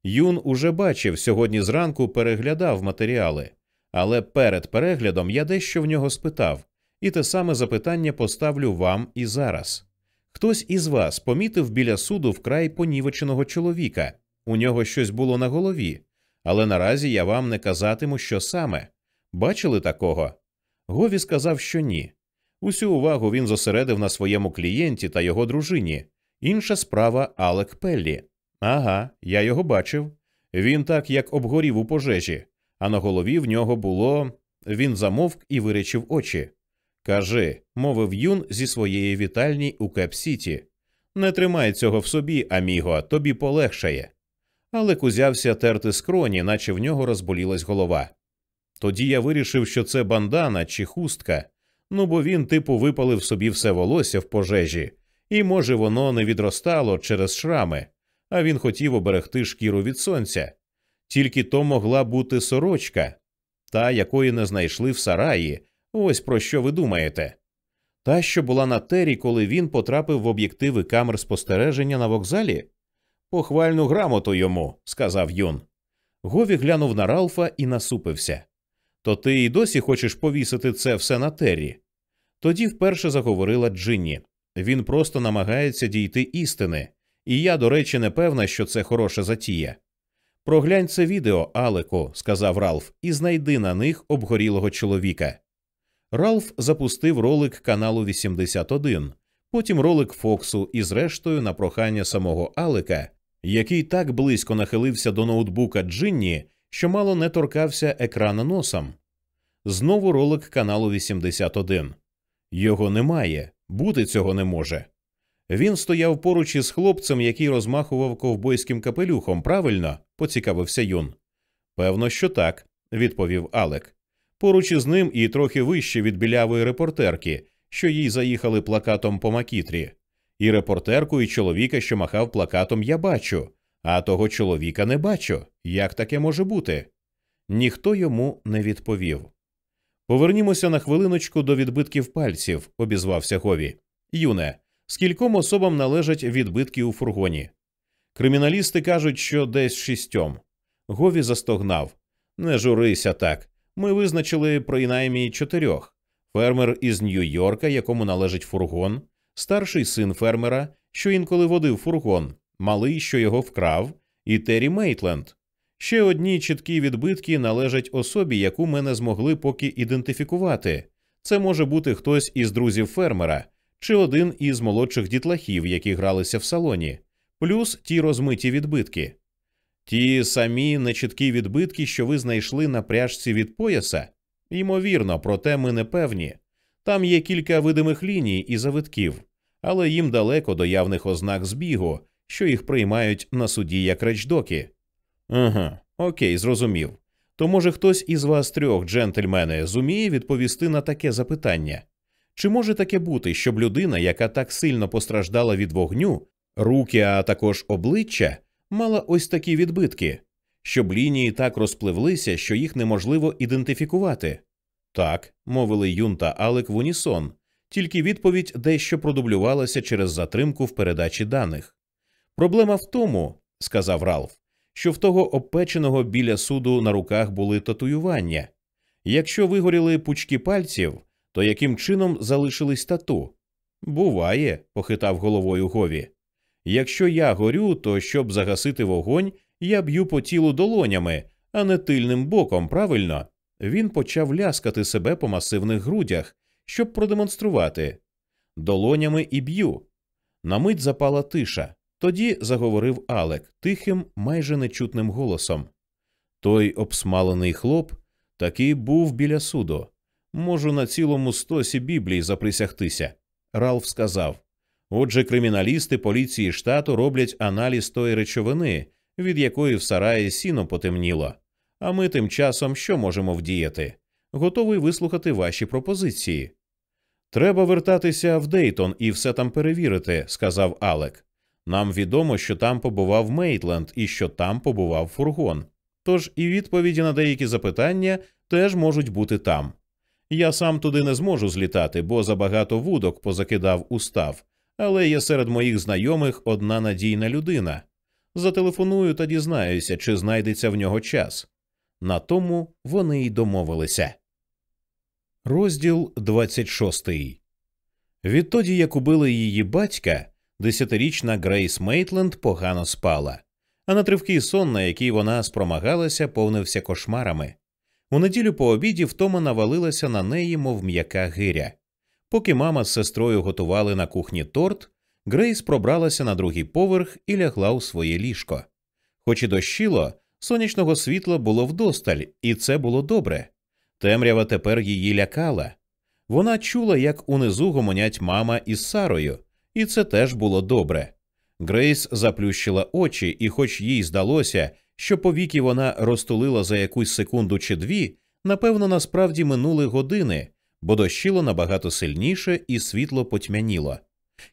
Юн уже бачив сьогодні зранку переглядав матеріали, але перед переглядом я дещо в нього спитав, і те саме запитання поставлю вам і зараз. Хтось із вас помітив біля суду вкрай понівеченого чоловіка, у нього щось було на голові, але наразі я вам не казатиму, що саме. Бачили такого? Гові сказав, що ні. Усю увагу він зосередив на своєму клієнті та його дружині. Інша справа Алек Пеллі. Ага, я його бачив. Він так як обгорів у пожежі, а на голові в нього було. Він замовк і виречив очі. Кажи, мовив Юн зі своєї вітальні у Кеп-Сіті. Не тримай цього в собі, аміго, тобі полегшає. Алек узявся терти скроні, наче в нього розболілась голова. Тоді я вирішив, що це бандана чи хустка, ну бо він, типу, випалив собі все волосся в пожежі, і, може, воно не відростало через шрами, а він хотів оберегти шкіру від сонця. Тільки то могла бути сорочка, та якої не знайшли в сараї. Ось про що ви думаєте. Та, що була на тері, коли він потрапив в об'єктиви камер спостереження на вокзалі? Похвальну грамоту йому, сказав Юн. Гові глянув на Ралфа і насупився. То ти й досі хочеш повісити це все на тері? Тоді вперше заговорила Джинні. Він просто намагається дійти істини, і я, до речі, не певна, що це хороша затія. Проглянь це відео, Алеко, сказав Ралф, і знайди на них обгорілого чоловіка. Ралф запустив ролик каналу 81, потім ролик Фоксу і, зрештою, на прохання самого Алека, який так близько нахилився до ноутбука Джинні, що мало не торкався екрана носом. Знову ролик каналу 81. Його немає, бути цього не може. Він стояв поруч із хлопцем, який розмахував ковбойським капелюхом. Правильно? Поцікавився Юн. Певно, що так, відповів Алек. Поруч із ним і трохи вище від білявої репортерки, що їй заїхали плакатом по макітрі. І репортерку, і чоловіка, що махав плакатом, я бачу, а того чоловіка не бачу. Як таке може бути? Ніхто йому не відповів. Повернімося на хвилиночку до відбитків пальців, обізвався Гові. Юне, скільком особам належать відбитки у фургоні? Криміналісти кажуть, що десь шістьом. Гові застогнав. Не журися так. Ми визначили принаймні чотирьох: фермер із Нью-Йорка, якому належить фургон, старший син фермера, що інколи водив фургон, малий, що його вкрав, і Террі Мейтленд. Ще одні чіткі відбитки належать особі, яку ми не змогли поки ідентифікувати. Це може бути хтось із друзів фермера чи один із молодших дітлахів, які гралися в салоні, плюс ті розмиті відбитки. Ті самі нечіткі відбитки, що ви знайшли на пряжці від пояса, ймовірно, проте ми не певні. Там є кілька видимих ліній і завитків, але їм далеко до явних ознак збігу, що їх приймають на суді як речдоки. Ага, окей, зрозумів. То, може, хтось із вас трьох, джентльмени, зуміє відповісти на таке запитання? Чи може таке бути, щоб людина, яка так сильно постраждала від вогню, руки, а також обличчя, мала ось такі відбитки, щоб лінії так розпливлися, що їх неможливо ідентифікувати? Так, мовили Юн та Алек в унісон, тільки відповідь дещо продублювалася через затримку в передачі даних. Проблема в тому, сказав Ралф, що в того обпеченого біля суду на руках були татуювання. Якщо вигоріли пучки пальців, то яким чином залишились тату? Буває, похитав головою Гові. Якщо я горю, то щоб загасити вогонь, я б'ю по тілу долонями, а не тильним боком, правильно? Він почав ляскати себе по масивних грудях, щоб продемонструвати. Долонями і б'ю. На мить запала тиша. Тоді заговорив Алек тихим, майже нечутним голосом. Той обсмалений хлоп таки був біля суду. Можу на цілому стосі Біблії заприсягтися. Ралф сказав Отже, криміналісти поліції штату роблять аналіз тої речовини, від якої в сараї сіно потемніло. А ми тим часом що можемо вдіяти? Готовий вислухати ваші пропозиції. Треба вертатися в Дейтон і все там перевірити, сказав Алек. Нам відомо, що там побував Мейтленд і що там побував фургон. Тож і відповіді на деякі запитання теж можуть бути там. Я сам туди не зможу злітати, бо забагато вудок позакидав устав, але є серед моїх знайомих одна надійна людина. Зателефоную та дізнаюся, чи знайдеться в нього час. На тому вони й домовилися. Розділ 26 Відтоді, як убили її батька, десятирічна Грейс Мейтленд погано спала, а на тривкий сон, на який вона спромагалася, повнився кошмарами. У неділю по обіді втома навалилася на неї, мов м'яка гиря. Поки мама з сестрою готували на кухні торт, Грейс пробралася на другий поверх і лягла у своє ліжко. Хоч і дощило, сонячного світла було вдосталь, і це було добре. Темрява тепер її лякала. Вона чула, як унизу гомонять мама із Сарою, і це теж було добре. Грейс заплющила очі, і, хоч їй здалося, що повіки вона розтулила за якусь секунду чи дві, напевно, насправді минули години, бо дощило набагато сильніше і світло потьмяніло.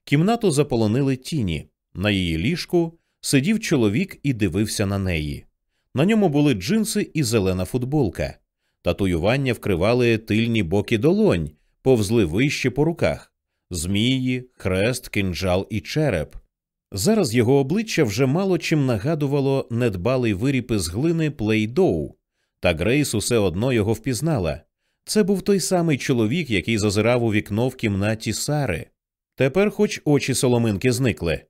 Кімнату заполонили тіні. На її ліжку сидів чоловік і дивився на неї. На ньому були джинси і зелена футболка. Татуювання вкривали тильні боки долонь, повзли вище по руках змії, хрест, кинджал і череп. Зараз його обличчя вже мало чим нагадувало недбалий виріб із глини плейдоу, та Грейс усе одно його впізнала. Це був той самий чоловік, який зазирав у вікно в кімнаті Сари. Тепер, хоч очі соломинки зникли.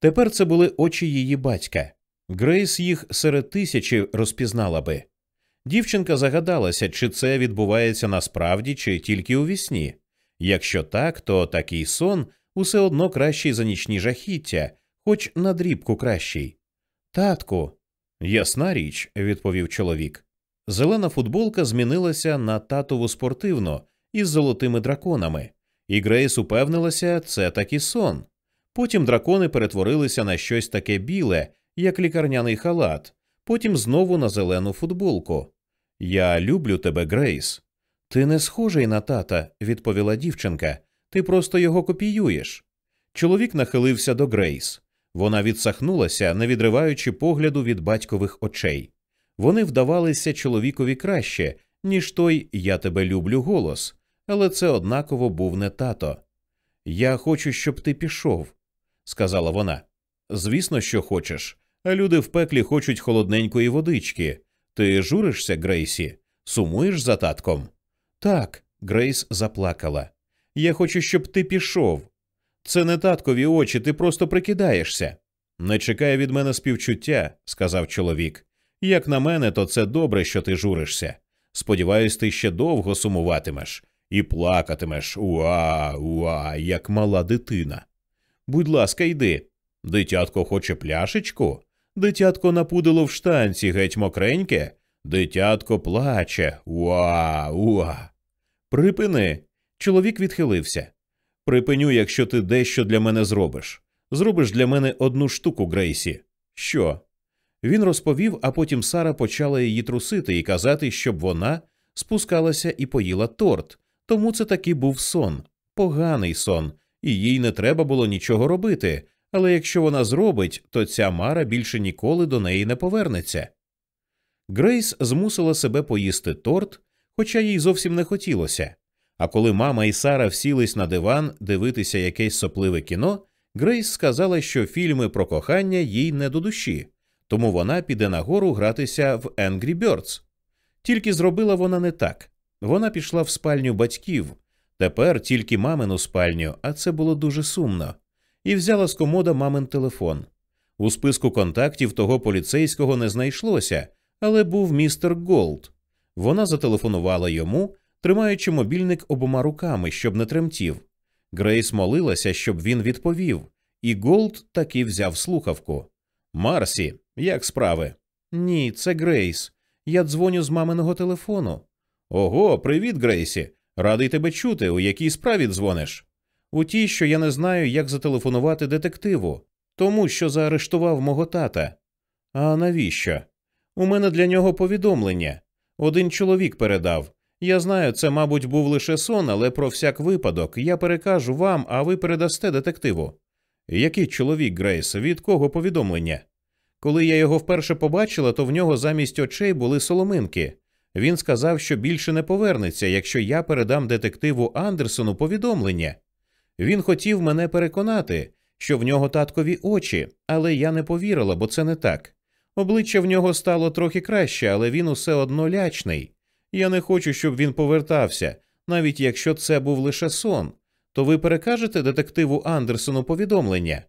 Тепер це були очі її батька. Грейс їх серед тисячі розпізнала би. Дівчинка загадалася, чи це відбувається насправді, чи тільки у вісні. Якщо так, то такий сон усе одно кращий за нічні жахіття, хоч на дрібку кращий. Татку, ясна річ, відповів чоловік. Зелена футболка змінилася на татову спортивну із золотими драконами, і Грейс упевнилася, це таки сон. Потім дракони перетворилися на щось таке біле, як лікарняний халат, потім знову на зелену футболку. Я люблю тебе, Грейс. Ти не схожий на тата, відповіла дівчинка. Ти просто його копіюєш. Чоловік нахилився до Грейс. Вона відсахнулася, не відриваючи погляду від батькових очей. Вони вдавалися чоловікові краще, ніж той Я тебе люблю голос, але це однаково був не тато. Я хочу, щоб ти пішов, сказала вона. Звісно, що хочеш, а люди в пеклі хочуть холодненької водички. Ти журишся, Грейсі, сумуєш за татком? Так, Грейс заплакала. Я хочу, щоб ти пішов. Це не таткові очі, ти просто прикидаєшся. Не чекай від мене співчуття, сказав чоловік. Як на мене, то це добре, що ти журишся. Сподіваюсь, ти ще довго сумуватимеш і плакатимеш уа, уа, як мала дитина. Будь ласка, йди. Дитятко хоче пляшечку, дитятко напудило в штанці геть мокреньке, дитятко плаче, уа, уа. Припини. Чоловік відхилився. Припиню, якщо ти дещо для мене зробиш. Зробиш для мене одну штуку, Грейсі. Що? Він розповів, а потім Сара почала її трусити і казати, щоб вона спускалася і поїла торт. Тому це таки був сон, поганий сон, і їй не треба було нічого робити. Але якщо вона зробить, то ця Мара більше ніколи до неї не повернеться. Грейс змусила себе поїсти торт, хоча їй зовсім не хотілося. А коли мама і Сара всілись на диван дивитися якесь сопливе кіно, Грейс сказала, що фільми про кохання їй не до душі, тому вона піде нагору гратися в Angry Birds. Тільки зробила вона не так. Вона пішла в спальню батьків, тепер тільки мамину спальню, а це було дуже сумно, і взяла з комода мамин телефон. У списку контактів того поліцейського не знайшлося, але був містер Голд. Вона зателефонувала йому, тримаючи мобільник обома руками, щоб не тремтів. Грейс молилася, щоб він відповів, і Голд таки взяв слухавку. Марсі, як справи? Ні, це Грейс. Я дзвоню з маминого телефону. Ого, привіт, Грейсі. Радий тебе чути, у якій справі дзвониш. У тій, що я не знаю, як зателефонувати детективу, тому що заарештував мого тата. А навіщо? У мене для нього повідомлення. Один чоловік передав. Я знаю, це, мабуть, був лише сон, але про всяк випадок я перекажу вам, а ви передасте детективу. Який чоловік, Грейс, від кого повідомлення? Коли я його вперше побачила, то в нього замість очей були соломинки. Він сказав, що більше не повернеться, якщо я передам детективу Андерсону повідомлення. Він хотів мене переконати, що в нього таткові очі, але я не повірила, бо це не так. Обличчя в нього стало трохи краще, але він усе одно лячний. Я не хочу, щоб він повертався, навіть якщо це був лише сон. То ви перекажете детективу Андерсону повідомлення?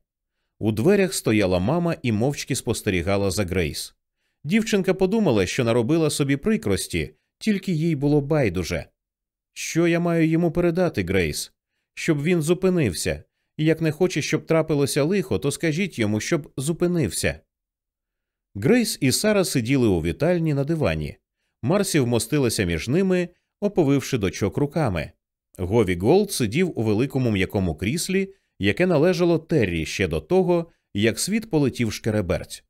У дверях стояла мама і мовчки спостерігала за Грейс. Дівчинка подумала, що наробила собі прикрості, тільки їй було байдуже. Що я маю йому передати, Грейс? Щоб він зупинився. і Як не хоче, щоб трапилося лихо, то скажіть йому, щоб зупинився. Грейс і Сара сиділи у вітальні на дивані. Марсі вмостилася між ними, оповивши дочок руками. Гові Голд сидів у великому м'якому кріслі, яке належало Террі ще до того, як світ полетів шкереберть.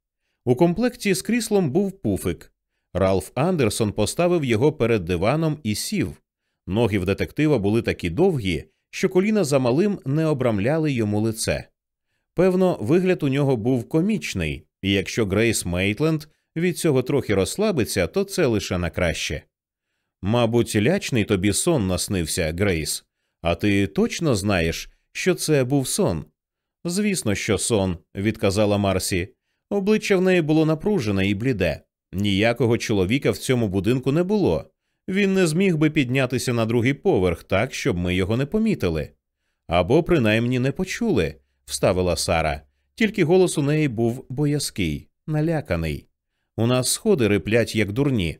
У комплекті з кріслом був пуфик. Ралф Андерсон поставив його перед диваном і сів. Ноги в детектива були такі довгі, що коліна за малим не обрамляли йому лице. Певно, вигляд у нього був комічний, і якщо Грейс Мейтленд від цього трохи розслабиться, то це лише на краще. Мабуть, лячний тобі сон наснився, Грейс, а ти точно знаєш, що це був сон? Звісно, що сон, відказала Марсі. Обличчя в неї було напружене і бліде. Ніякого чоловіка в цьому будинку не було. Він не зміг би піднятися на другий поверх так, щоб ми його не помітили. Або принаймні не почули, вставила Сара. Тільки голос у неї був боязкий, наляканий. У нас сходи риплять, як дурні.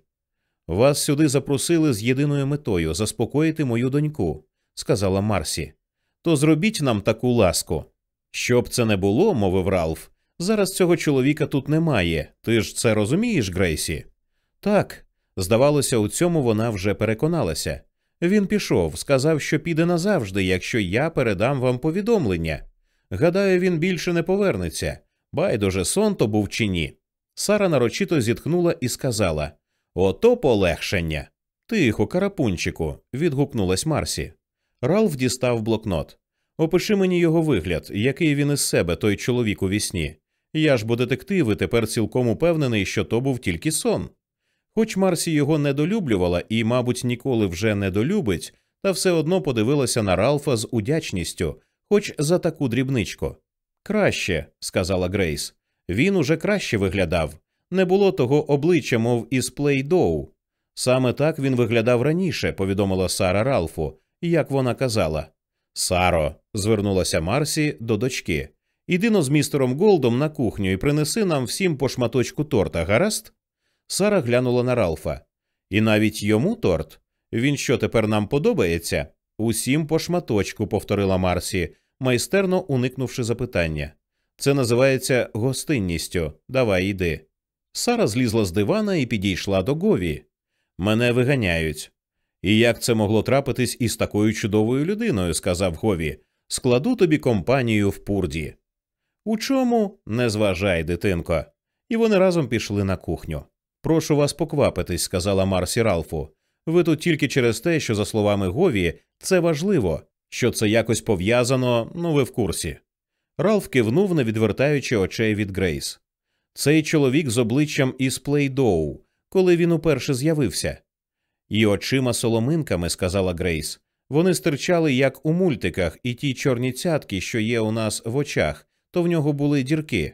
Вас сюди запросили з єдиною метою заспокоїти мою доньку, сказала Марсі. То зробіть нам таку ласку. Щоб це не було, мовив Ралф. Зараз цього чоловіка тут немає. Ти ж це розумієш, Грейсі? Так. Здавалося, у цьому вона вже переконалася. Він пішов, сказав, що піде назавжди, якщо я передам вам повідомлення. Гадаю, він більше не повернеться. Байдуже сон то був чи ні. Сара нарочито зітхнула і сказала Ото полегшення. Тихо, карапунчику. відгукнулась Марсі. Ралф дістав блокнот. Опиши мені його вигляд, який він із себе, той чоловік у вісні. Я ж бо детектив і тепер цілком упевнений, що то був тільки сон. Хоч Марсі його недолюблювала і, мабуть, ніколи вже не долюбить, та все одно подивилася на Ралфа з удячністю, хоч за таку дрібничку. Краще, сказала Грейс. Він уже краще виглядав. Не було того обличчя, мов із Плейдоу. Саме так він виглядав раніше, повідомила Сара Ралфу, як вона казала. Саро, звернулася Марсі до дочки. Іди но з містером Голдом на кухню і принеси нам всім по шматочку торта, гаразд? Сара глянула на Ралфа. І навіть йому торт. Він що тепер нам подобається? Усім по шматочку, повторила Марсі, майстерно уникнувши запитання. Це називається гостинністю. Давай йди. Сара злізла з дивана і підійшла до Гові. Мене виганяють. І як це могло трапитись із такою чудовою людиною, сказав Гові. Складу тобі компанію в пурді. У чому не зважай, дитинко. І вони разом пішли на кухню. Прошу вас поквапитись, сказала Марсі Ралфу. Ви тут тільки через те, що, за словами Гові, це важливо, що це якось пов'язано, ну ви в курсі. Ралф кивнув, не відвертаючи очей від Грейс. Цей чоловік з обличчям із Плейдоу, коли він уперше з'явився. І очима соломинками, сказала Грейс. Вони стирчали, як у мультиках, і ті чорні цятки, що є у нас в очах, то в нього були дірки.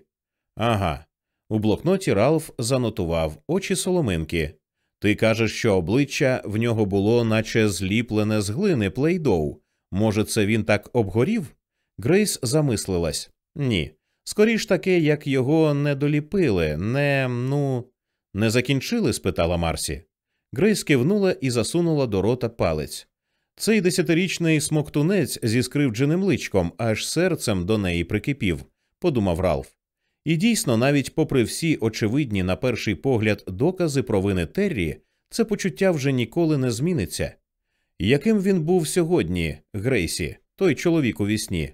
Ага. У блокноті Ралф занотував очі соломинки. Ти кажеш, що обличчя в нього було, наче зліплене з глини Плейдоу. Може, це він так обгорів? Грейс замислилась ні. Скоріш таке, як його не доліпили, не ну не закінчили? спитала Марсі. Грейс кивнула і засунула до рота палець. Цей десятирічний смоктунець зі скривдженим личком аж серцем до неї прикипів, подумав Ралф. І дійсно, навіть попри всі очевидні, на перший погляд, докази про вини Террі, це почуття вже ніколи не зміниться. Яким він був сьогодні, Грейсі? той чоловік у вісні,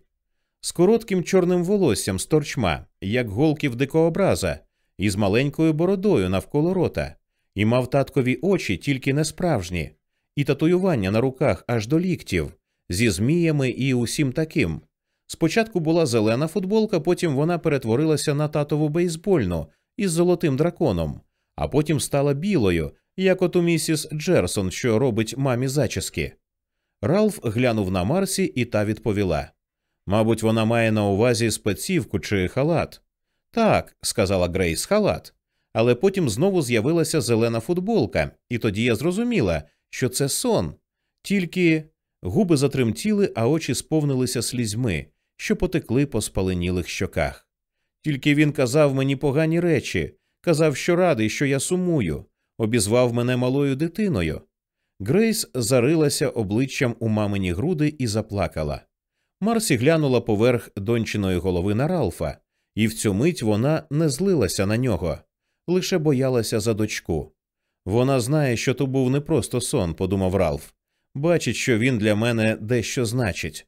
з коротким чорним волоссям з торчма, як голків дикообраза, і з маленькою бородою навколо рота, і мав таткові очі, тільки не справжні, і татуювання на руках аж до ліктів, зі зміями і усім таким. Спочатку була зелена футболка, потім вона перетворилася на татову бейсбольну із золотим драконом, а потім стала білою, як от у місіс Джерсон, що робить мамі зачіски. Ралф глянув на Марсі, і та відповіла Мабуть, вона має на увазі спецівку чи халат. Так, сказала Грейс, халат. Але потім знову з'явилася зелена футболка, і тоді я зрозуміла, що це сон. Тільки губи затремтіли, а очі сповнилися слізьми, що потекли по спаленілих щоках. Тільки він казав мені погані речі, казав, що радий, що я сумую, обізвав мене малою дитиною. Грейс зарилася обличчям у мамині груди і заплакала. Марсі глянула поверх дончиної голови на Ралфа, і в цю мить вона не злилася на нього, лише боялася за дочку. Вона знає, що то був не просто сон, подумав Ралф, бачить, що він для мене дещо значить.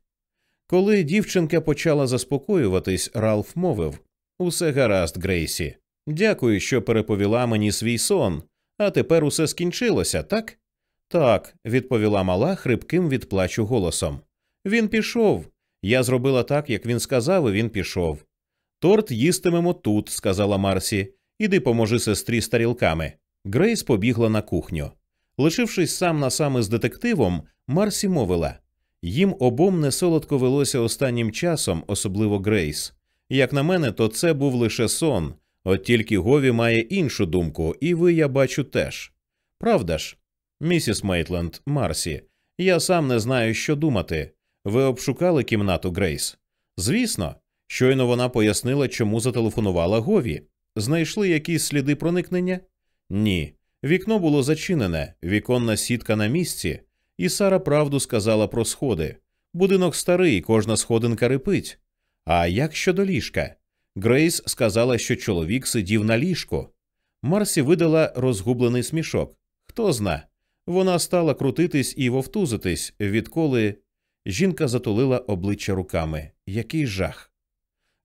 Коли дівчинка почала заспокоюватись, Ралф мовив Усе гаразд, Грейсі. Дякую, що переповіла мені свій сон, а тепер усе скінчилося, так? Так, відповіла мала хрипким від плачу голосом. Він пішов. Я зробила так, як він сказав, і він пішов. Торт їстимемо тут, сказала Марсі. Іди поможи сестрі з тарілками. Грейс побігла на кухню. Лишившись сам на сам із детективом, Марсі мовила їм обом не солодко велося останнім часом, особливо Грейс. Як на мене, то це був лише сон, от тільки Гові має іншу думку, і ви, я бачу, теж. Правда ж? Місіс Мейтленд, Марсі, я сам не знаю, що думати. Ви обшукали кімнату Грейс? Звісно, щойно вона пояснила, чому зателефонувала Гові. Знайшли якісь сліди проникнення? Ні. Вікно було зачинене, віконна сітка на місці, і Сара правду сказала про сходи. Будинок старий, кожна сходинка рипить. А як щодо ліжка? Грейс сказала, що чоловік сидів на ліжку. Марсі видала розгублений смішок. Хто зна. Вона стала крутитись і вовтузитись, відколи жінка затулила обличчя руками. Який жах.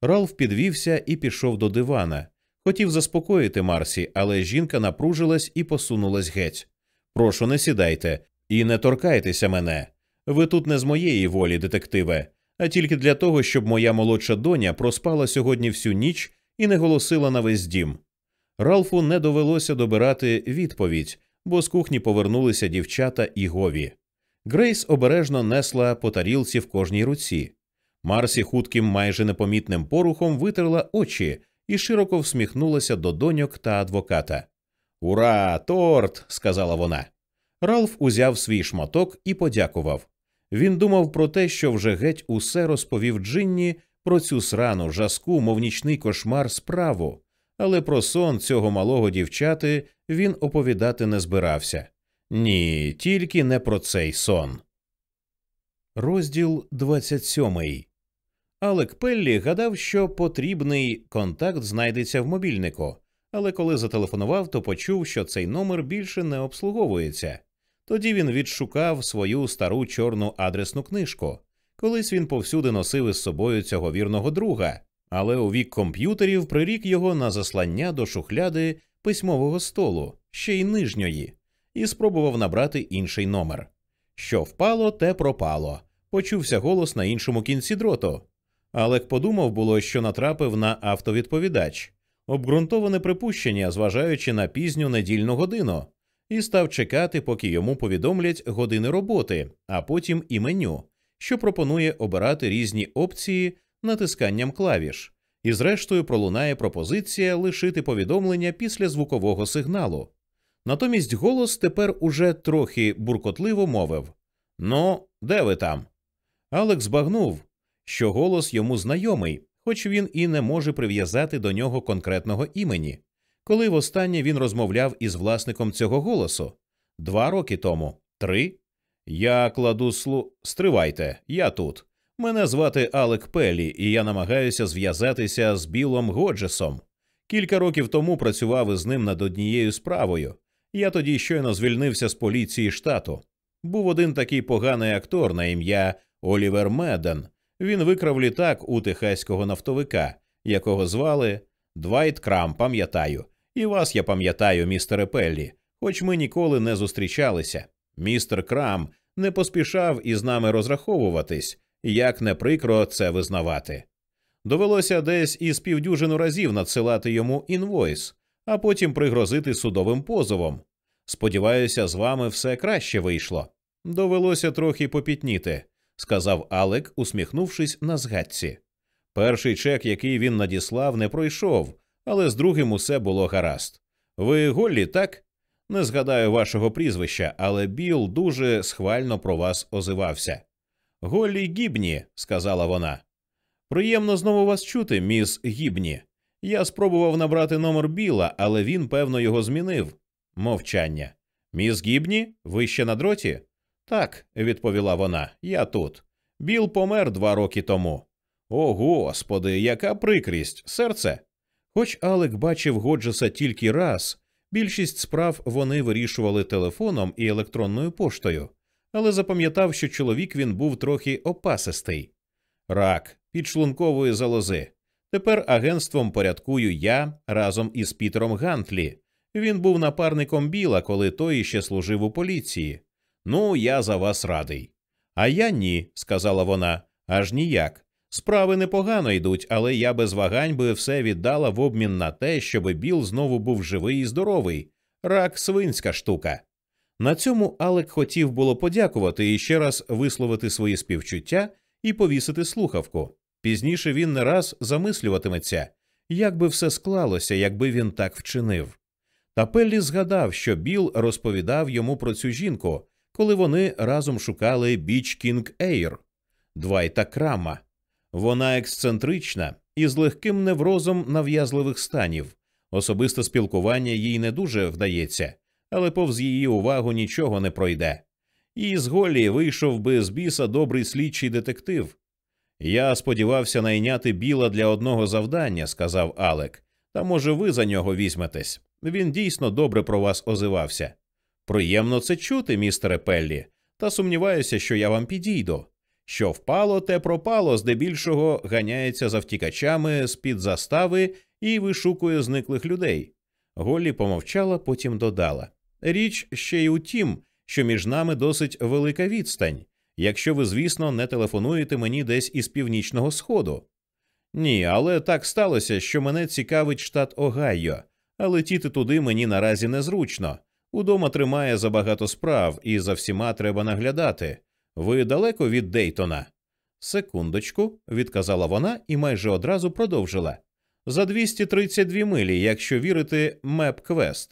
Ралф підвівся і пішов до дивана. Хотів заспокоїти Марсі, але жінка напружилась і посунулась геть. Прошу, не сідайте і не торкайтеся мене. Ви тут не з моєї волі, детективе, а тільки для того, щоб моя молодша доня проспала сьогодні всю ніч і не голосила на весь дім. Ралфу не довелося добирати відповідь, бо з кухні повернулися дівчата і гові. Грейс обережно несла по тарілці в кожній руці. Марсі хутким, майже непомітним порухом витерла очі і широко всміхнулася до доньок та адвоката. Ура, торт! сказала вона. Ралф узяв свій шматок і подякував. Він думав про те, що вже геть усе розповів Джинні про цю срану, жаску, мов нічний кошмар справу, але про сон цього малого дівчати він оповідати не збирався. Ні, тільки не про цей сон. Розділ 27 Алек Пеллі гадав, що потрібний контакт знайдеться в мобільнику, але коли зателефонував, то почув, що цей номер більше не обслуговується. Тоді він відшукав свою стару чорну адресну книжку. Колись він повсюди носив із собою цього вірного друга, але у вік комп'ютерів прирік його на заслання до шухляди письмового столу, ще й нижньої, і спробував набрати інший номер. Що впало, те пропало. Почувся голос на іншому кінці дроту. Алек подумав було, що натрапив на автовідповідач, обґрунтоване припущення, зважаючи на пізню недільну годину, і став чекати, поки йому повідомлять години роботи, а потім і меню, що пропонує обирати різні опції натисканням клавіш, і зрештою пролунає пропозиція лишити повідомлення після звукового сигналу. Натомість голос тепер уже трохи буркотливо мовив Ну, де ви там? Алекс багнув, що голос йому знайомий, хоч він і не може прив'язати до нього конкретного імені. Коли востаннє він розмовляв із власником цього голосу? Два роки тому, три. Я кладу слу. Стривайте, я тут. Мене звати Алек Пелі, і я намагаюся зв'язатися з Білом Годжесом. Кілька років тому працював із ним над однією справою. Я тоді щойно звільнився з поліції штату. Був один такий поганий актор на ім'я Олівер Меден. Він викрав літак у техаського нафтовика, якого звали Двайт Крам, пам'ятаю. І вас я пам'ятаю, містере Пеллі, хоч ми ніколи не зустрічалися. Містер Крам не поспішав із нами розраховуватись, як не прикро це визнавати. Довелося десь із півдюжину разів надсилати йому інвойс, а потім пригрозити судовим позовом. Сподіваюся, з вами все краще вийшло. Довелося трохи попітніти, сказав Алек, усміхнувшись на згадці. Перший чек, який він надіслав, не пройшов, але з другим усе було гаразд. Ви Голлі, так? Не згадаю вашого прізвища, але Біл дуже схвально про вас озивався. Голлі Гібні, сказала вона. Приємно знову вас чути, міс Гібні. Я спробував набрати номер Біла, але він, певно, його змінив. Мовчання. Міс Гібні, ви ще на дроті? Так, відповіла вона, я тут. Біл помер два роки тому. О, господи, яка прикрість, серце. Хоч Алек бачив Годжеса тільки раз, більшість справ вони вирішували телефоном і електронною поштою, але запам'ятав, що чоловік він був трохи опасистий. Рак підшлункової залози. Тепер агентством порядкую я разом із Пітером Гантлі. Він був напарником Біла, коли той іще служив у поліції. Ну, я за вас радий. А я ні, сказала вона, аж ніяк. Справи непогано йдуть, але я без вагань би все віддала в обмін на те, щоб Біл знову був живий і здоровий. Рак свинська штука. На цьому Алек хотів було подякувати і ще раз висловити свої співчуття і повісити слухавку. Пізніше він не раз замислюватиметься, як би все склалося, якби він так вчинив. Та Пеллі згадав, що Біл розповідав йому про цю жінку, коли вони разом шукали біч Кінг Ейр, Двайта Крама. Вона ексцентрична і з легким неврозом нав'язливих станів. Особисте спілкування їй не дуже вдається, але повз її увагу нічого не пройде. І з Голлі вийшов би з біса добрий слідчий детектив. Я сподівався найняти біла для одного завдання, сказав Алек. Та може ви за нього візьметесь. Він дійсно добре про вас озивався. Приємно це чути, містере Пеллі, та сумніваюся, що я вам підійду. Що впало, те пропало, здебільшого ганяється за втікачами з під застави і вишукує зниклих людей. Голлі помовчала, потім додала річ ще й у тім, що між нами досить велика відстань, якщо ви, звісно, не телефонуєте мені десь із північного сходу. Ні, але так сталося, що мене цікавить штат Огайо, а летіти туди мені наразі незручно. Удома тримає забагато справ, і за всіма треба наглядати. Ви далеко від Дейтона? Секундочку, відказала вона і майже одразу продовжила. За 232 милі, якщо вірити MapQuest.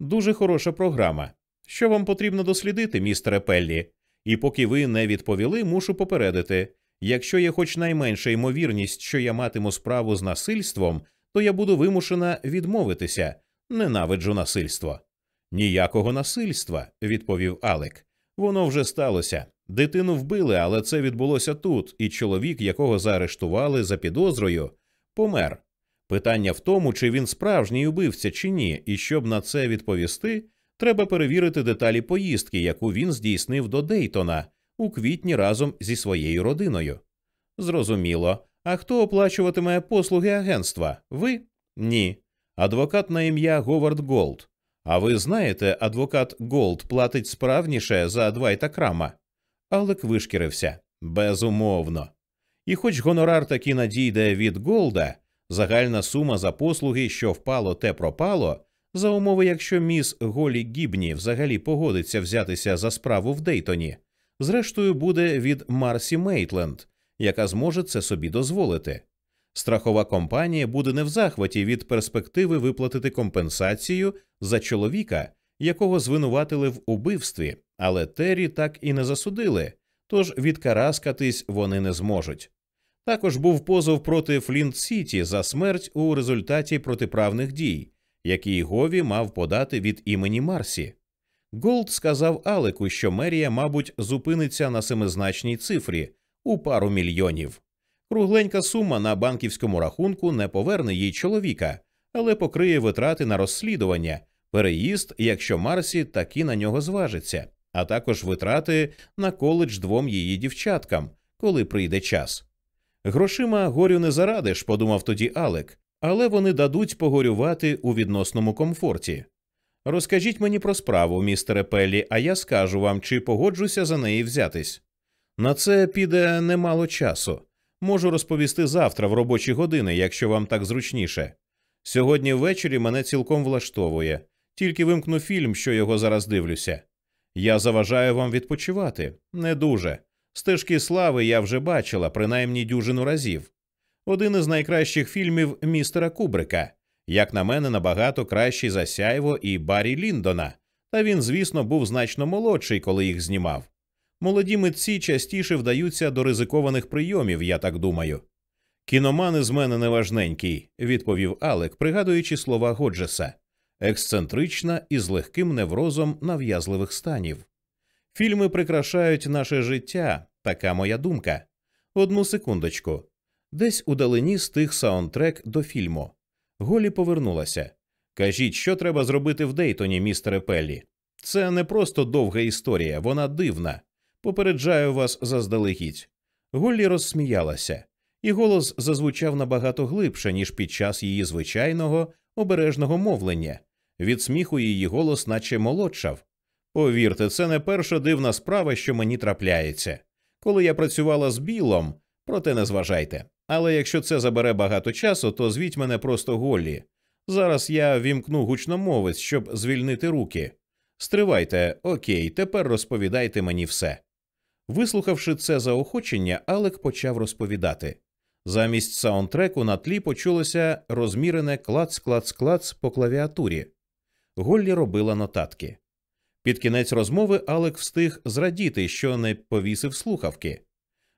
Дуже хороша програма. Що вам потрібно дослідити, містере Пеллі? І поки ви не відповіли, мушу попередити якщо є хоч найменша ймовірність, що я матиму справу з насильством, то я буду вимушена відмовитися. Ненавиджу насильство. Ніякого насильства, відповів Алек. Воно вже сталося. Дитину вбили, але це відбулося тут, і чоловік, якого заарештували за підозрою, помер. Питання в тому, чи він справжній убивця чи ні, і щоб на це відповісти, треба перевірити деталі поїздки, яку він здійснив до Дейтона у квітні разом зі своєю родиною. Зрозуміло. А хто оплачуватиме послуги агентства? Ви? Ні. Адвокат на ім'я Говард Голд. А ви знаєте, адвокат Голд платить справніше за Двайта Крама. Алек вишкірився безумовно. І хоч гонорар таки надійде від Голда, загальна сума за послуги, що впало, те пропало, за умови, якщо міс Голі Гібні взагалі погодиться взятися за справу в Дейтоні, зрештою буде від Марсі Мейтленд, яка зможе це собі дозволити. Страхова компанія буде не в захваті від перспективи виплатити компенсацію за чоловіка, якого звинуватили в убивстві, але Террі так і не засудили, тож відкараскатись вони не зможуть. Також був позов проти Флінт Сіті за смерть у результаті протиправних дій, який Гові мав подати від імені Марсі. Голд сказав Алеку, що мерія, мабуть, зупиниться на семизначній цифрі у пару мільйонів. Кругленька сума на банківському рахунку не поверне їй чоловіка, але покриє витрати на розслідування, переїзд, якщо Марсі таки на нього зважиться, а також витрати на коледж двом її дівчаткам, коли прийде час. Грошима горю не зарадиш, подумав тоді Алек, але вони дадуть погорювати у відносному комфорті. Розкажіть мені про справу, містере Пеллі, а я скажу вам, чи погоджуся за неї взятись. На це піде немало часу. Можу розповісти завтра в робочі години, якщо вам так зручніше. Сьогодні ввечері мене цілком влаштовує, тільки вимкну фільм, що його зараз дивлюся. Я заважаю вам відпочивати. Не дуже. Стежки слави я вже бачила, принаймні дюжину разів. Один із найкращих фільмів містера Кубрика, як на мене, набагато кращий за Сяйво і Баррі Ліндона, та він, звісно, був значно молодший, коли їх знімав. Молоді митці частіше вдаються до ризикованих прийомів, я так думаю. Кіноман із мене неважненький, відповів Алек, пригадуючи слова Годжеса, ексцентрична і з легким неврозом нав'язливих станів. Фільми прикрашають наше життя, така моя думка. Одну секундочку. Десь удалині стих саундтрек до фільму. Голі повернулася. Кажіть, що треба зробити в Дейтоні, містере Пеллі? Це не просто довга історія, вона дивна. Попереджаю вас заздалегідь. Голлі розсміялася, і голос зазвучав набагато глибше, ніж під час її звичайного обережного мовлення. Від сміху її голос, наче молодшав. Повірте, це не перша дивна справа, що мені трапляється. Коли я працювала з білом, проте не зважайте. Але якщо це забере багато часу, то звіть мене просто Голлі. Зараз я вімкну гучномовець, щоб звільнити руки. Стривайте, окей, тепер розповідайте мені все. Вислухавши це заохочення, Алек почав розповідати. Замість саундтреку на тлі почулося розмірене клац-клац-клац по клавіатурі. Голлі робила нотатки. Під кінець розмови Алек встиг зрадіти, що не повісив слухавки.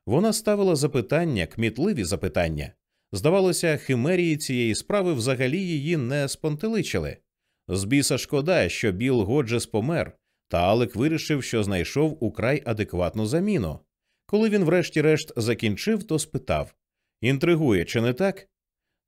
Вона ставила запитання, кмітливі запитання. Здавалося, химерії цієї справи взагалі її не спонтеличили. З біса шкода, що Біл Годжес помер, та Алек вирішив, що знайшов украй адекватну заміну. Коли він, врешті-решт, закінчив, то спитав Інтригує, чи не так?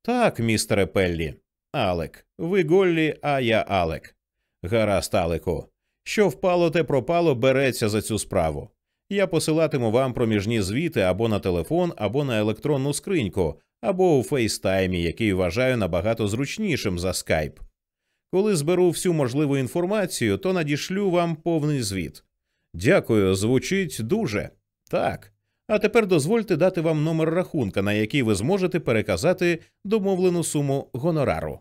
Так, містере Пеллі. Алек. Ви Голлі, а я Алек. Гаразд, Алеку. Що впало, те пропало, береться за цю справу. Я посилатиму вам проміжні звіти або на телефон, або на електронну скриньку, або у фейстаймі, який вважаю набагато зручнішим за скайп. Коли зберу всю можливу інформацію, то надішлю вам повний звіт. Дякую, звучить дуже. Так. А тепер дозвольте дати вам номер рахунка, на який ви зможете переказати домовлену суму гонорару.